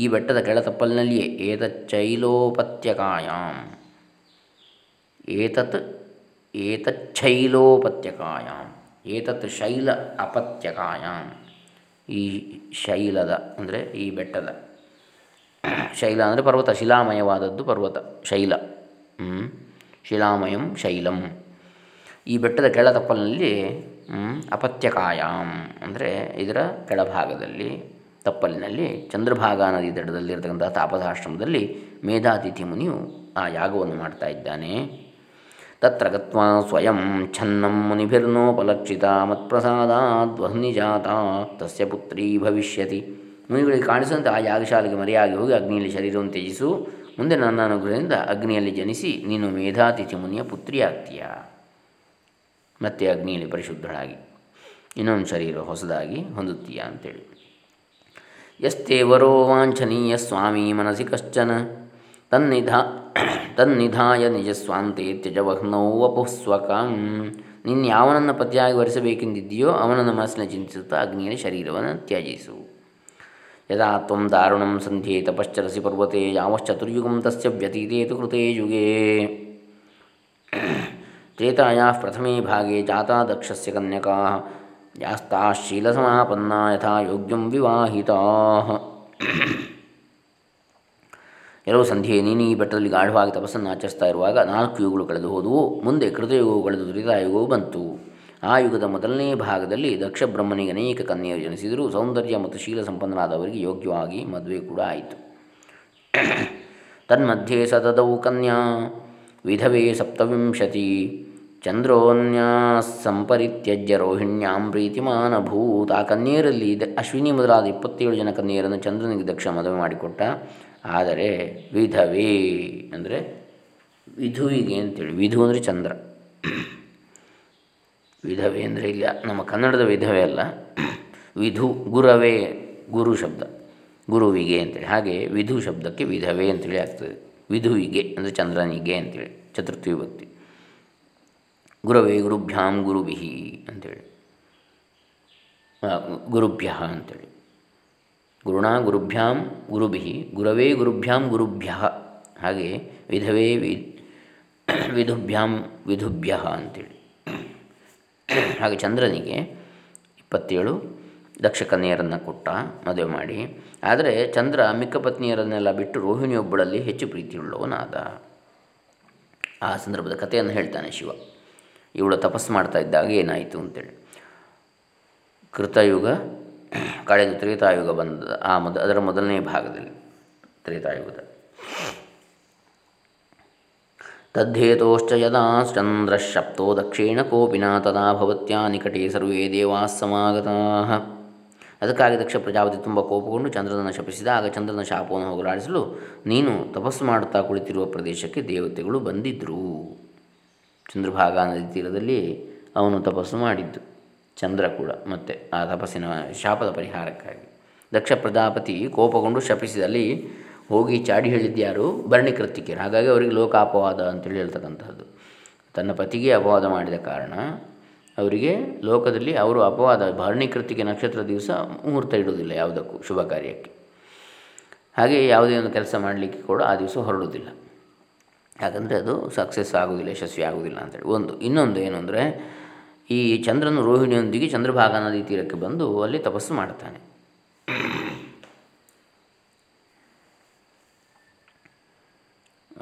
ಈ ಬೆಟ್ಟದ ಕೆಳತಪ್ಪಲಿನಲ್ಲಿಯೇ ಏತಚ್ಚೈಲೋಪತ್ಯಕಾಯಾಂ ಏತತ್ ಏತಚ್ಛೈಲೋಪತ್ಯಕಾಯಾಂ ಏತತ್ ಶೈಲ ಅಪತ್ಯಕಾಯಾಂ. ಈ ಶೈಲದ, ಅಂದರೆ ಈ ಬೆಟ್ಟದ. ಶೈಲ ಅಂದರೆ ಪರ್ವತ, ಶಿಲಾಮಯವಾದದ್ದು ಪರ್ವತ, ಶೈಲ. ಶಿಲಾಮಯಂ, ಶೈಲಂ. ಈ ಬೆಟ್ಟದ ಕೆಳ ತಪ್ಪಲಿನಲ್ಲಿ ಅಪತ್ಯಕಾಯಾಮ್ ಅಂದರೆ ಇದರ ಕೆಳಭಾಗದಲ್ಲಿ, ತಪ್ಪಲಿನಲ್ಲಿ ಚಂದ್ರಭಾಗ ನದಿ ದಡದಲ್ಲಿರ್ತಕ್ಕಂಥ ತಾಪಸಾಶ್ರಮದಲ್ಲಿ ಮೇಧಾತಿಥಿ ಮುನಿಯು ಆ ಯಾಗವನ್ನು ಮಾಡ್ತಾ ಇದ್ದಾನೆ. ತತ್ರ ಗತ್ವಾ ಸ್ವಯಂ ಛನ್ನಂ ಮುನಿಭಿರ್ನೋಪಲಕ್ಷಿತ ಮತ್ಪ್ರಸಾದಾದ್ವಹ್ನಿಜಾತ ತಸ್ಯ ಪುತ್ರಿ ಭವಿಷ್ಯತಿ. ಮುನಿಗಳಿಗೆ ಕಾಣಿಸುವಂತೆ ಆ ಯಾಗಶಾಲೆಗೆ ಮರೆಯಾಗಿ ಹೋಗಿ ಅಗ್ನಿಯಲ್ಲಿ ಶರೀರವನ್ನು ತ್ಯಜಿಸು, ಮುಂದೆ ನನ್ನ ಅನುಗ್ರಹದಿಂದ ಅಗ್ನಿಯಲ್ಲಿ ಜನಿಸಿ ನೀನು ಮೇಧಾತಿಥಿ ಮುನಿಯ ಪುತ್ರಿಯಾಗ್ತೀಯ? ಮತ್ತೆ ಅಗ್ನಿಯಲ್ಲಿ ಪರಿಶುದ್ಧಳಾಗಿ, ಇನ್ನೊಂದು ಶರೀರ ಹೊಸದಾಗಿ ಹೊಂದುತ್ತೀಯ ಅಂತೇಳಿ. ಯಸ್ತೆ ವರೋ ವಾಂಛನೀಯ ಸ್ವಾಮಿ ಮನಸ್ಸಿ ಕಶ್ಚನ, ತನ್ನಿಧಾ, ತನ್ನಿಧಾಯ ನಿಜ ಸ್ವಾಂತೆ ವಪುಸ್ವಕಂ. ನಿನ್ನ ಯಾವನನ್ನು ಪತಿಯಾಗಿ ವರಿಸಬೇಕೆಂದಿದೆಯೋ ಅವನನ್ನು ಮನಸ್ಸಿನ ಚಿಂತಿಸುತ್ತಾ ಅಗ್ನಿಯಲ್ಲಿ ಶರೀರವನ್ನು ತ್ಯಜಿಸು. ಯದಾ ತ್ವ ದಾರುಣಂ ಸಂಧ್ಯೆ ತಪಶ್ಚರಸಿ ಪರ್ವತೆ, ಯಾವಶ್ಚತುರ್ಯುಗಂ ತಸ್ಯ ವ್ಯತೀತೇತು ಕೃತೇ ಯುಗೇ. ತ್ರೇತಾಯಾ ಪ್ರಥಮೇ ಭಾಗೆ ಜಾತಾ ದಕ್ಷಸ್ಯ ಕನ್ಯಕಾ ಯಾಸ್ತಾ ಶೀಲಸಮಾಪನ್ನ ಯಥಾ ಯೋಗ್ಯಂ ವಿವಾಹಿತಾ ಎರಡು ಸಂಧ್ಯೆ ನೀನು ಈ ಬೆಟ್ಟದಲ್ಲಿ ಗಾಢವಾಗಿ ತಪಸ್ಸನ್ನು ಆಚರಿಸ್ತಾ ಇರುವಾಗ ನಾಲ್ಕು ಯುಗಗಳು ಕಳೆದು ಹೋದವು ಮುಂದೆ ಕೃತಯುಗವು ಕಳೆದು ತ್ರೇತಾಯುಗವು ಬಂತು. ಆ ಯುಗದ ಮೊದಲನೇ ಭಾಗದಲ್ಲಿ ದಕ್ಷ ಬ್ರಹ್ಮನಿಗೆ ಅನೇಕ ಕನ್ಯೆಯರು ಜನಿಸಿದರು. ಸೌಂದರ್ಯ ಮತ್ತು ಶೀಲ ಸಂಪನ್ನರಾದವರಿಗೆ ಯೋಗ್ಯವಾಗಿ ಮದುವೆ ಕೂಡ ಆಯಿತು. ತನ್ಮಧ್ಯೆ ಸತದವು ಕನ್ಯಾ, ವಿಧವೇ ಸಪ್ತವಿಂಶತಿ. ಚಂದ್ರೋನ್ಯಾ ಸಂಪರಿತ್ಯಜ್ಯ ರೋಹಿಣ್ಯಾಂ ಭೂತ್ ಆ ಕನ್ಯೆಯರಲ್ಲಿ ಅಶ್ವಿನಿ ಮೊದಲಾದ ಇಪ್ಪತ್ತೇಳು ಜನ ಕನ್ಯೆಯರನ್ನು ಚಂದ್ರನಿಗೆ ದಕ್ಷ ಮದುವೆ ಮಾಡಿಕೊಟ್ಟ. ಆದರೆ ವಿಧವೇ ಅಂದರೆ ವಿಧುವಿಗೆ ಅಂತೇಳಿ, ವಿಧು ಅಂದರೆ ಚಂದ್ರ. ವಿಧವೆ ಅಂದರೆ ಇಲ್ಲ, ನಮ್ಮ ಕನ್ನಡದ ವಿಧವೆ ಅಲ್ಲ. ವಿಧು, ಗುರವೇ, ಗುರು ಶಬ್ದ. ಗುರುವಿಗೆ ಅಂತೇಳಿ, ಹಾಗೆ ವಿಧು ಶಬ್ದಕ್ಕೆ ವಿಧವೆ ಅಂತೇಳಿ ಆಗ್ತದೆ. ವಿಧುವಿಗೆ ಅಂದರೆ ಚಂದ್ರನಿಗೆ ಅಂತೇಳಿ, ಚತುರ್ಥಿ ವಿಭಕ್ತಿ. ಗುರವೇ ಗುರುಭ್ಯಾಂ ಗುರುಭಿ ಅಂಥೇಳಿ ಗುರುಭ್ಯ ಅಂಥೇಳಿ ಗುರುಣ ಗುರುಭ್ಯಾಂ ಗುರುಭಿ, ಗುರವೇ ಗುರುಭ್ಯಾಂ ಗುರುಭ್ಯ. ಹಾಗೆ ವಿಧವೇ ವಿ, ವಿಧುಭ್ಯಾಂ ವಿಧುಭ್ಯ ಅಂಥೇಳಿ ಹಾಗೆ ಚಂದ್ರನಿಗೆ ಇಪ್ಪತ್ತೇಳು ದಕ್ಷ ಕನ್ಯೆಯರನ್ನು ಕೊಟ್ಟ ಮದುವೆ ಮಾಡಿ. ಆದರೆ ಚಂದ್ರ ಮಿಕ್ಕ ಪತ್ನಿಯರನ್ನೆಲ್ಲ ಬಿಟ್ಟು ರೋಹಿಣಿಯೊಬ್ಬಳಲ್ಲಿ ಹೆಚ್ಚು ಪ್ರೀತಿಯುಳ್ಳವನಾದ. ಆ ಸಂದರ್ಭದ ಕಥೆಯನ್ನು ಹೇಳ್ತಾನೆ ಶಿವ. ಇವಳು ತಪಸ್ಸು ಮಾಡ್ತಾ ಇದ್ದಾಗ ಏನಾಯಿತು ಅಂತೇಳಿ. ಕೃತಯುಗ, ಕಳೆದು ತ್ರೇತಾಯುಗ ಬಂದ, ಆ ಮೊದ, ಅದರ ಮೊದಲನೇ ಭಾಗದಲ್ಲಿ ತ್ರೇತಾಯುಗದ. ತದ್ಧೇತೋಶ್ಚ ಯದಾ ಚಂದ್ರಶಪ್ತೋ ದಕ್ಷಿಣ ಕೋಪಿನ ತದಾ ಭವತ್ಯಾ ನಿಕಟೇ ಸರ್ವೇ ದೇವಾಸ್ ಅದಕ್ಕಾಗಿ ದಕ್ಷ ಪ್ರಜಾಪತಿ ತುಂಬ ಕೋಪಗೊಂಡು ಚಂದ್ರನನ್ನು ಶಪಿಸಿದ, ಆಗ ಚಂದ್ರನ ಶಾಪವನ್ನು ಹೋಗಲಾಡಿಸಲು ನೀನು ತಪಸ್ಸು ಮಾಡುತ್ತಾ ಕುಳಿತಿರುವ ಪ್ರದೇಶಕ್ಕೆ ದೇವತೆಗಳು ಬಂದಿದ್ದರು ಚಂದ್ರಭಾಗ ನದಿ ತೀರದಲ್ಲಿ ಅವನು ತಪಸ್ಸು ಮಾಡಿದ್ದು. ಚಂದ್ರ ಕೂಡ ಮತ್ತೆ ಆ ತಪಸ್ಸಿನ ಶಾಪದ ಪರಿಹಾರಕ್ಕಾಗಿ. ದಕ್ಷ ಪ್ರಜಾಪತಿ ಕೋಪಗೊಂಡು ಶಪಿಸಿದಲ್ಲಿ ಹೋಗಿ ಚಾಡಿ ಹೇಳಿದ್ಯಾರು? ಭರಣಿಕೃತಿಕೆಯರು ಹಾಗಾಗಿ ಅವರಿಗೆ ಲೋಕ ಅಪವಾದ ಅಂತೇಳಿ ಹೇಳ್ತಕ್ಕಂಥದ್ದು ತನ್ನ ಪತಿಗೆ ಅಪವಾದ ಮಾಡಿದ ಕಾರಣ ಅವರಿಗೆ ಲೋಕದಲ್ಲಿ ಅವರು ಅಪವಾದ ಭರಣಿಕೃತಿಕೆ ನಕ್ಷತ್ರ ದಿವಸ ಮುಹೂರ್ತ ಇಡುವುದಿಲ್ಲ ಯಾವುದಕ್ಕೂ ಶುಭ ಕಾರ್ಯಕ್ಕೆ. ಹಾಗೆ ಯಾವುದೇ ಒಂದು ಕೆಲಸ ಮಾಡಲಿಕ್ಕೆ ಕೂಡ ಆ ದಿವಸ ಹೊರಡುವುದಿಲ್ಲ. ಯಾಕಂದರೆ ಅದು ಸಕ್ಸಸ್ ಆಗುವುದಿಲ್ಲ ಯಶಸ್ವಿ ಆಗೋದಿಲ್ಲ ಅಂತೇಳಿ. ಒಂದು, ಇನ್ನೊಂದು ಏನು ಅಂದರೆ, ಈ ಚಂದ್ರನು ರೋಹಿಣಿಯೊಂದಿಗೆ ಚಂದ್ರಭಾಗ ನದಿ ತೀರಕ್ಕೆ ಬಂದು ಅಲ್ಲಿ ತಪಸ್ಸು ಮಾಡ್ತಾನೆ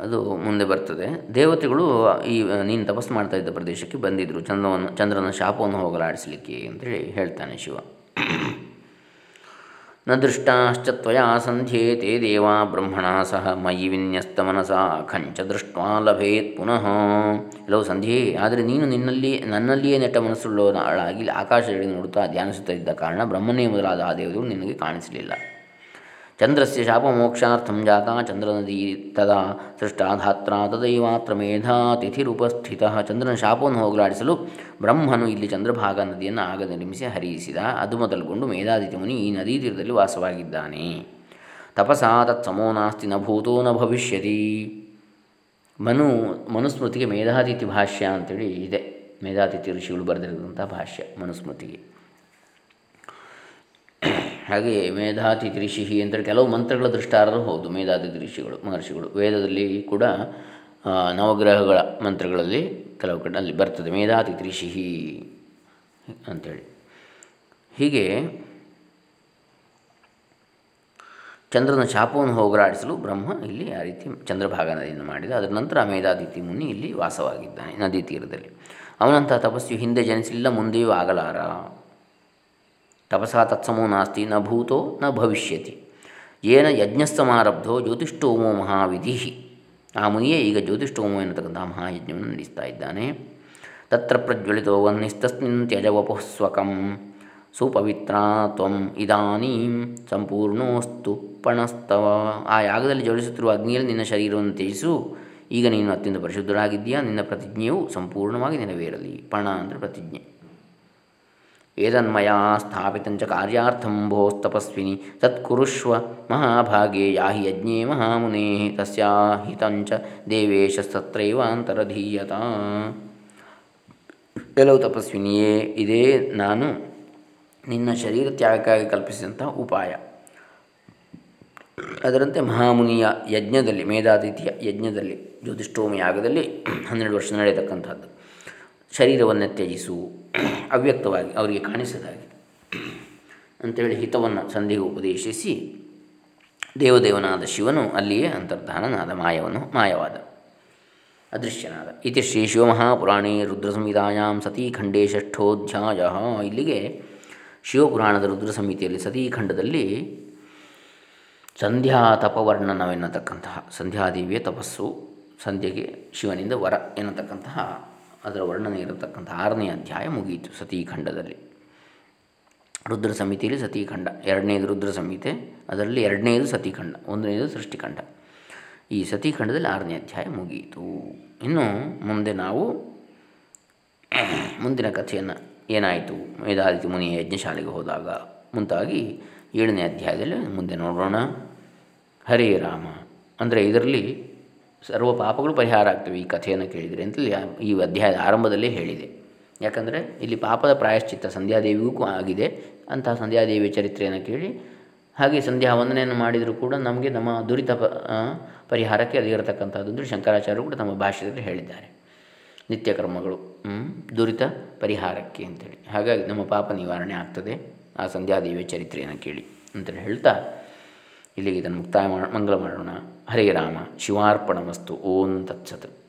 ಅದು ಮುಂದೆ ಬರ್ತದೆ. ದೇವತೆಗಳು ಈ, ನೀನು ತಪಸ್ಸು ಮಾಡ್ತಾ ಇದ್ದ ಪ್ರದೇಶಕ್ಕೆ ಬಂದಿದ್ದರು ಚಂದ್ರವನ್ನು, ಚಂದ್ರನ ಶಾಪವನ್ನು ಹೋಗಲಾಡಿಸಲಿಕ್ಕೆ ಅಂತೇಳಿ ಹೇಳ್ತಾನೆ ಶಿವ. ನ ದೃಷ್ಟಾಶ್ಚ ತ್ವಯಾ ಸಂಧ್ಯೆ ತೇ ದೇವ ಬ್ರಹ್ಮಣ ಸಹ ಮಯಿ ವಿನ್ಯಸ್ತ ಮನಸ ಖಂಚ ದೃಷ್ಟ ಲಭೇತ್ ಪುನಃ. ಎಲ್ಲವೂ ಸಂಧ್ಯೆ ಆದರೆ ನೀನು ನಿನ್ನಲ್ಲಿ, ನನ್ನಲ್ಲಿಯೇ ನೆಟ್ಟ ಮನಸ್ಸುಳ್ಳವನಾಳಾಗಿ ಆಕಾಶದಲ್ಲಿ ನೋಡುತ್ತಾ ಧ್ಯಾನಿಸುತ್ತಿದ್ದ ಕಾರಣ ಬ್ರಹ್ಮನೇ ಮೊದಲಾದ ಆ ದೇವರು ನಿನಗೆ ಕಾಣಿಸಲಿಲ್ಲ. ಚಂದ್ರಸ್ಯ ಶಾಪಮೋಕ್ಷಾರ್ಥಂ ಜಾತ ಚಂದ್ರನದಿ ತದಾ ಸೃಷ್ಟಾ ಧಾತ್ರ ತದೈವಾತ್ರ ಮೇಧಾತಿಥಿರುಪಸ್ಥಿತ ಚಂದ್ರನ ಶಾಪವನ್ನು ಹೋಗಲಾಡಿಸಲು ಬ್ರಹ್ಮನು ಇಲ್ಲಿ ಚಂದ್ರಭಾಗ ನದಿಯನ್ನು ಆಗ ನಿರ್ಮಿಸಿ ಹರಿಯಿಸಿದ। ಅದು ಮೊದಲುಗೊಂಡು ಮೇಧಾದಿತಿ ಮುನಿ ಈ ನದೀ ತೀರದಲ್ಲಿ ವಾಸವಾಗಿದ್ದಾನೆ। ತಪಸಾ ತತ್ಸಮೋ ನಾಸ್ತಿ ನ ಭೂತೋ ನ ಭವಿಷ್ಯತಿ। ಮನು ಮನುಸ್ಮೃತಿಗೆ ಮೇಧಾತಿಥಿ ಭಾಷ್ಯ ಅಂತೇಳಿ ಇದೆ। ಮೇಧಾತಿಥಿ ಋಷಿಗಳು ಬರೆದಿರುವಂಥ ಭಾಷ್ಯ ಮನುಸ್ಮೃತಿಗೆ। ಹಾಗೆ ಮೇಧಾತಿ ಋಷಿ ಅಂದರೆ ಕೆಲವು ಮಂತ್ರಗಳ ದೃಷ್ಟಾರರು ಹೌದು, ಮೇಧಾತಿ ಋಷಿಗಳು ಮಹರ್ಷಿಗಳು. ವೇದದಲ್ಲಿ ಕೂಡ ನವಗ್ರಹಗಳ ಮಂತ್ರಗಳಲ್ಲಿ ಕೆಲವು ಕಡೆ ಅಲ್ಲಿ ಬರ್ತದೆ, ಮೇಧಾತಿ ಋಷಿ ಅಂಥೇಳಿ ಹೀಗೆ ಚಂದ್ರನ ಶಾಪವನ್ನು ಹೋಗಲಾಡಿಸಲು ಬ್ರಹ್ಮ ಇಲ್ಲಿ ಆ ರೀತಿ ಚಂದ್ರಭಾಗ ನದಿಯನ್ನು ಮಾಡಿದ. ಅದರ ನಂತರ ಮೇಧಾದಿತಿ ಮುನಿ ಇಲ್ಲಿ ವಾಸವಾಗಿದ್ದಾನೆ, ನದಿ ತೀರದಲ್ಲಿ. ಅವನಂತಹ ತಪಸ್ಸು ಹಿಂದೆ ಜನಿಸಲಿಲ್ಲ ಮುಂದೆಯೂ ಆಗಲಾರ. ತಪಸಾ ತತ್ಸಮೋ ನಾಸ್ತಿ ನ ಭೂತೋ ನ ಭವಿಷ್ಯತಿ ಏನ ಯಜ್ಞಸ್ತಮಾರಬ್ಧೋ ಜ್ಯೋತಿಷ್ಠೋಮೋ ಮಹಾವಿಧಿ ಆ ಮುನಿಯೇ ಈಗ ಜ್ಯೋತಿಷ್ಠೋಮೋ ಎನ್ನತಕ್ಕಂಥ ಮಹಾಯಜ್ಞವನ್ನು ನಡೆಸ್ತಾ ಇದ್ದಾನೆ. ತತ್ರ ಪ್ರಜ್ವಲಿತೋ ವನ್ನಿಸ್ತಸ್ಮಿನ್ ತ್ಯಜವಪುಸ್ವಕಂ ಸುಪವಿತ್ರ ತ್ವಂ ಇದಾನೀಂ ಸಂಪೂರ್ಣೋಸ್ತು ಪಣಸ್ತವ। ಆ ಯಾಗದಲ್ಲಿ ಜ್ವಲಿಸುತ್ತಿರುವ ಅಗ್ನಿಯಲ್ಲಿ ನಿನ್ನ ಶರೀರವನ್ನು ತ್ಯಜಿಸು. ಈಗ ನೀನು ಅತ್ಯಂತ ಪರಿಶುದ್ಧರಾಗಿದ್ದೀಯಾ ನಿನ್ನ ಪ್ರತಿಜ್ಞೆಯು ಸಂಪೂರ್ಣವಾಗಿ ನೆರವೇರಲಿ. ಪಣ ಅಂದರೆ ಪ್ರತಿಜ್ಞೆ. ಏತನ್ಮಯಾ ಸ್ಥಾಪಿತಂಚ ಕಾರ್ಯಾರ್ಥಂ ಭೋಸ್ತಪಸ್ವಿನಿ ತತ್ಕುರುಷ್ವ ಮಹಾಭಾಗೆ ಯಾಹಿ ಯಜ್ಞೇ ಮಹಾಮುನೇ ತಸ್ಯಾಹಿತಂಚ ದೇವೇಶಸ್ತತ್ರೈವ ಅಂತರಧೀಯತ ಕೆಲವು ತಪಸ್ವಿನಿಯೇ ಇದೇ ನಾನು ನಿನ್ನ ಶರೀರ ತ್ಯಾಗಕ್ಕಾಗಿ ಕಲ್ಪಿಸಿದಂಥ ಉಪಾಯ. ಅದರಂತೆ ಮಹಾಮುನಿಯ ಯಜ್ಞದಲ್ಲಿ, ಮೇಧಾತಿಥಿಯ ಯಜ್ಞದಲ್ಲಿ, ಜ್ಯೋತಿಷ್ಠೋಮ ಯಾಗದಲ್ಲಿ ಹನ್ನೆರಡು ವರ್ಷ ನಡೆಯತಕ್ಕಂಥದ್ದು ಶರೀರವನ್ನು ತ್ಯಜಿಸು ಅವ್ಯಕ್ತವಾಗಿ, ಅವರಿಗೆ ಕಾಣಿಸದಾಗಿ ಅಂತೇಳಿ ಹಿತವನ್ನು ಸಂಧಿಗೆ ಉಪದೇಶಿಸಿ ದೇವದೇವನಾದ ಶಿವನು ಅಲ್ಲಿಯೇ ಅಂತರ್ಧಾನನಾದ ಮಾಯವನ್ನು ಮಾಯವಾದ, ಅದೃಶ್ಯನಾದ. ಇತಿ ಶ್ರೀ ಶಿವಮಹಾಪುರಾಣೇ ರುದ್ರಸಂಹಿತಾಯಾಂ ಸತೀಖಂಡೇ ಷಷ್ಠೋಧ್ಯಾಯ. ಇಲ್ಲಿಗೆ ಶಿವಪುರಾಣದ ರುದ್ರ ಸಂಹಿತೆಯಲ್ಲಿ ಸತೀಖಂಡದಲ್ಲಿ ಸಂಧ್ಯಾ ತಪವರ್ಣನವೆನ್ನತಕ್ಕಂತಹ, ಸಂಧ್ಯಾದೇವಿಯ ತಪಸ್ಸು ಸಂಧ್ಯೆಗೆ ಶಿವನಿಂದ ವರ ಎನ್ನತಕ್ಕಂತಹ ಅದರ ವರ್ಣನೆ ಇರತಕ್ಕಂಥ ಆರನೇ ಅಧ್ಯಾಯ ಮುಗಿಯಿತು ಸತೀಖಂಡದಲ್ಲಿ. ರುದ್ರ ಸಮಿತಿಯಲ್ಲಿ ಸತೀಖಂಡ, ಎರಡನೇದು ರುದ್ರ ಸಂಹಿತೆ ಅದರಲ್ಲಿ ಎರಡನೇದು ಸತೀಖಂಡ, ಒಂದನೇದು ಸೃಷ್ಟಿಖಂಡ. ಈ ಸತೀಖಂಡದಲ್ಲಿ ಆರನೇ ಅಧ್ಯಾಯ ಮುಗಿಯಿತು ಇನ್ನು ಮುಂದೆ ನಾವು ಮುಂದಿನ ಕಥೆಯನ್ನು ಏನಾಯಿತು? ವೇದಾದಿತ್ಯ ಮುನಿಯ ಯಜ್ಞಶಾಲೆಗೆ ಹೋದಾಗ ಮುಂತಾಗಿ ಏಳನೇ ಅಧ್ಯಾಯದಲ್ಲಿ ಮುಂದೆ ನೋಡೋಣ. ಹರೇ ರಾಮ. ಅಂದರೆ ಇದರಲ್ಲಿ ಸರ್ವ ಪಾಪಗಳು ಪರಿಹಾರ ಆಗ್ತವೆ ಈ ಕಥೆಯನ್ನು ಕೇಳಿದರೆ ಅಂತೇಳಿ ಈ ಅಧ್ಯಾಯದ ಆರಂಭದಲ್ಲೇ ಹೇಳಿದೆ. ಯಾಕಂದರೆ ಇಲ್ಲಿ ಪಾಪದ ಪ್ರಾಯಶ್ಚಿತ್ತ ಸಂಧ್ಯಾದೇವಿಗೂ ಆಗಿದೆ. ಅಂತಹ ಸಂಧ್ಯಾದೇವಿಯ ಚರಿತ್ರೆಯನ್ನು ಕೇಳಿ ಹಾಗೆ ಸಂಧ್ಯಾ ವಂದನೆಯನ್ನು ಮಾಡಿದರೂ ಕೂಡ ನಮಗೆ ನಮ್ಮ ದುರಿತ ಪರಿಹಾರಕ್ಕೆ ಅದಿರತಕ್ಕಂಥದ್ದು ಶಂಕರಾಚಾರ್ಯರು ಕೂಡ ತಮ್ಮ ಭಾಷೆಯಲ್ಲಿ ಹೇಳಿದ್ದಾರೆ. ನಿತ್ಯ ಕರ್ಮಗಳು ದುರಿತ ಪರಿಹಾರಕ್ಕೆ ಅಂತೇಳಿ. ಹಾಗಾಗಿ ನಮ್ಮ ಪಾಪ ನಿವಾರಣೆ ಆಗ್ತದೆ ಆ ಸಂಧ್ಯಾದೇವಿಯ ಚರಿತ್ರೆಯನ್ನು ಕೇಳಿ ಅಂತೇಳಿ ಹೇಳ್ತಾ ಇಲ್ಲಿಗೆ ಇದನ್ನು ಮುಕ್ತಾಯ ಮಂಗಳ ಮಾಡೋಣ. ಹರೇ ರಾಮ ಶಿವಾರ್ಪಣಮಸ್ತು ಓಂ ತತ್ಸತ್.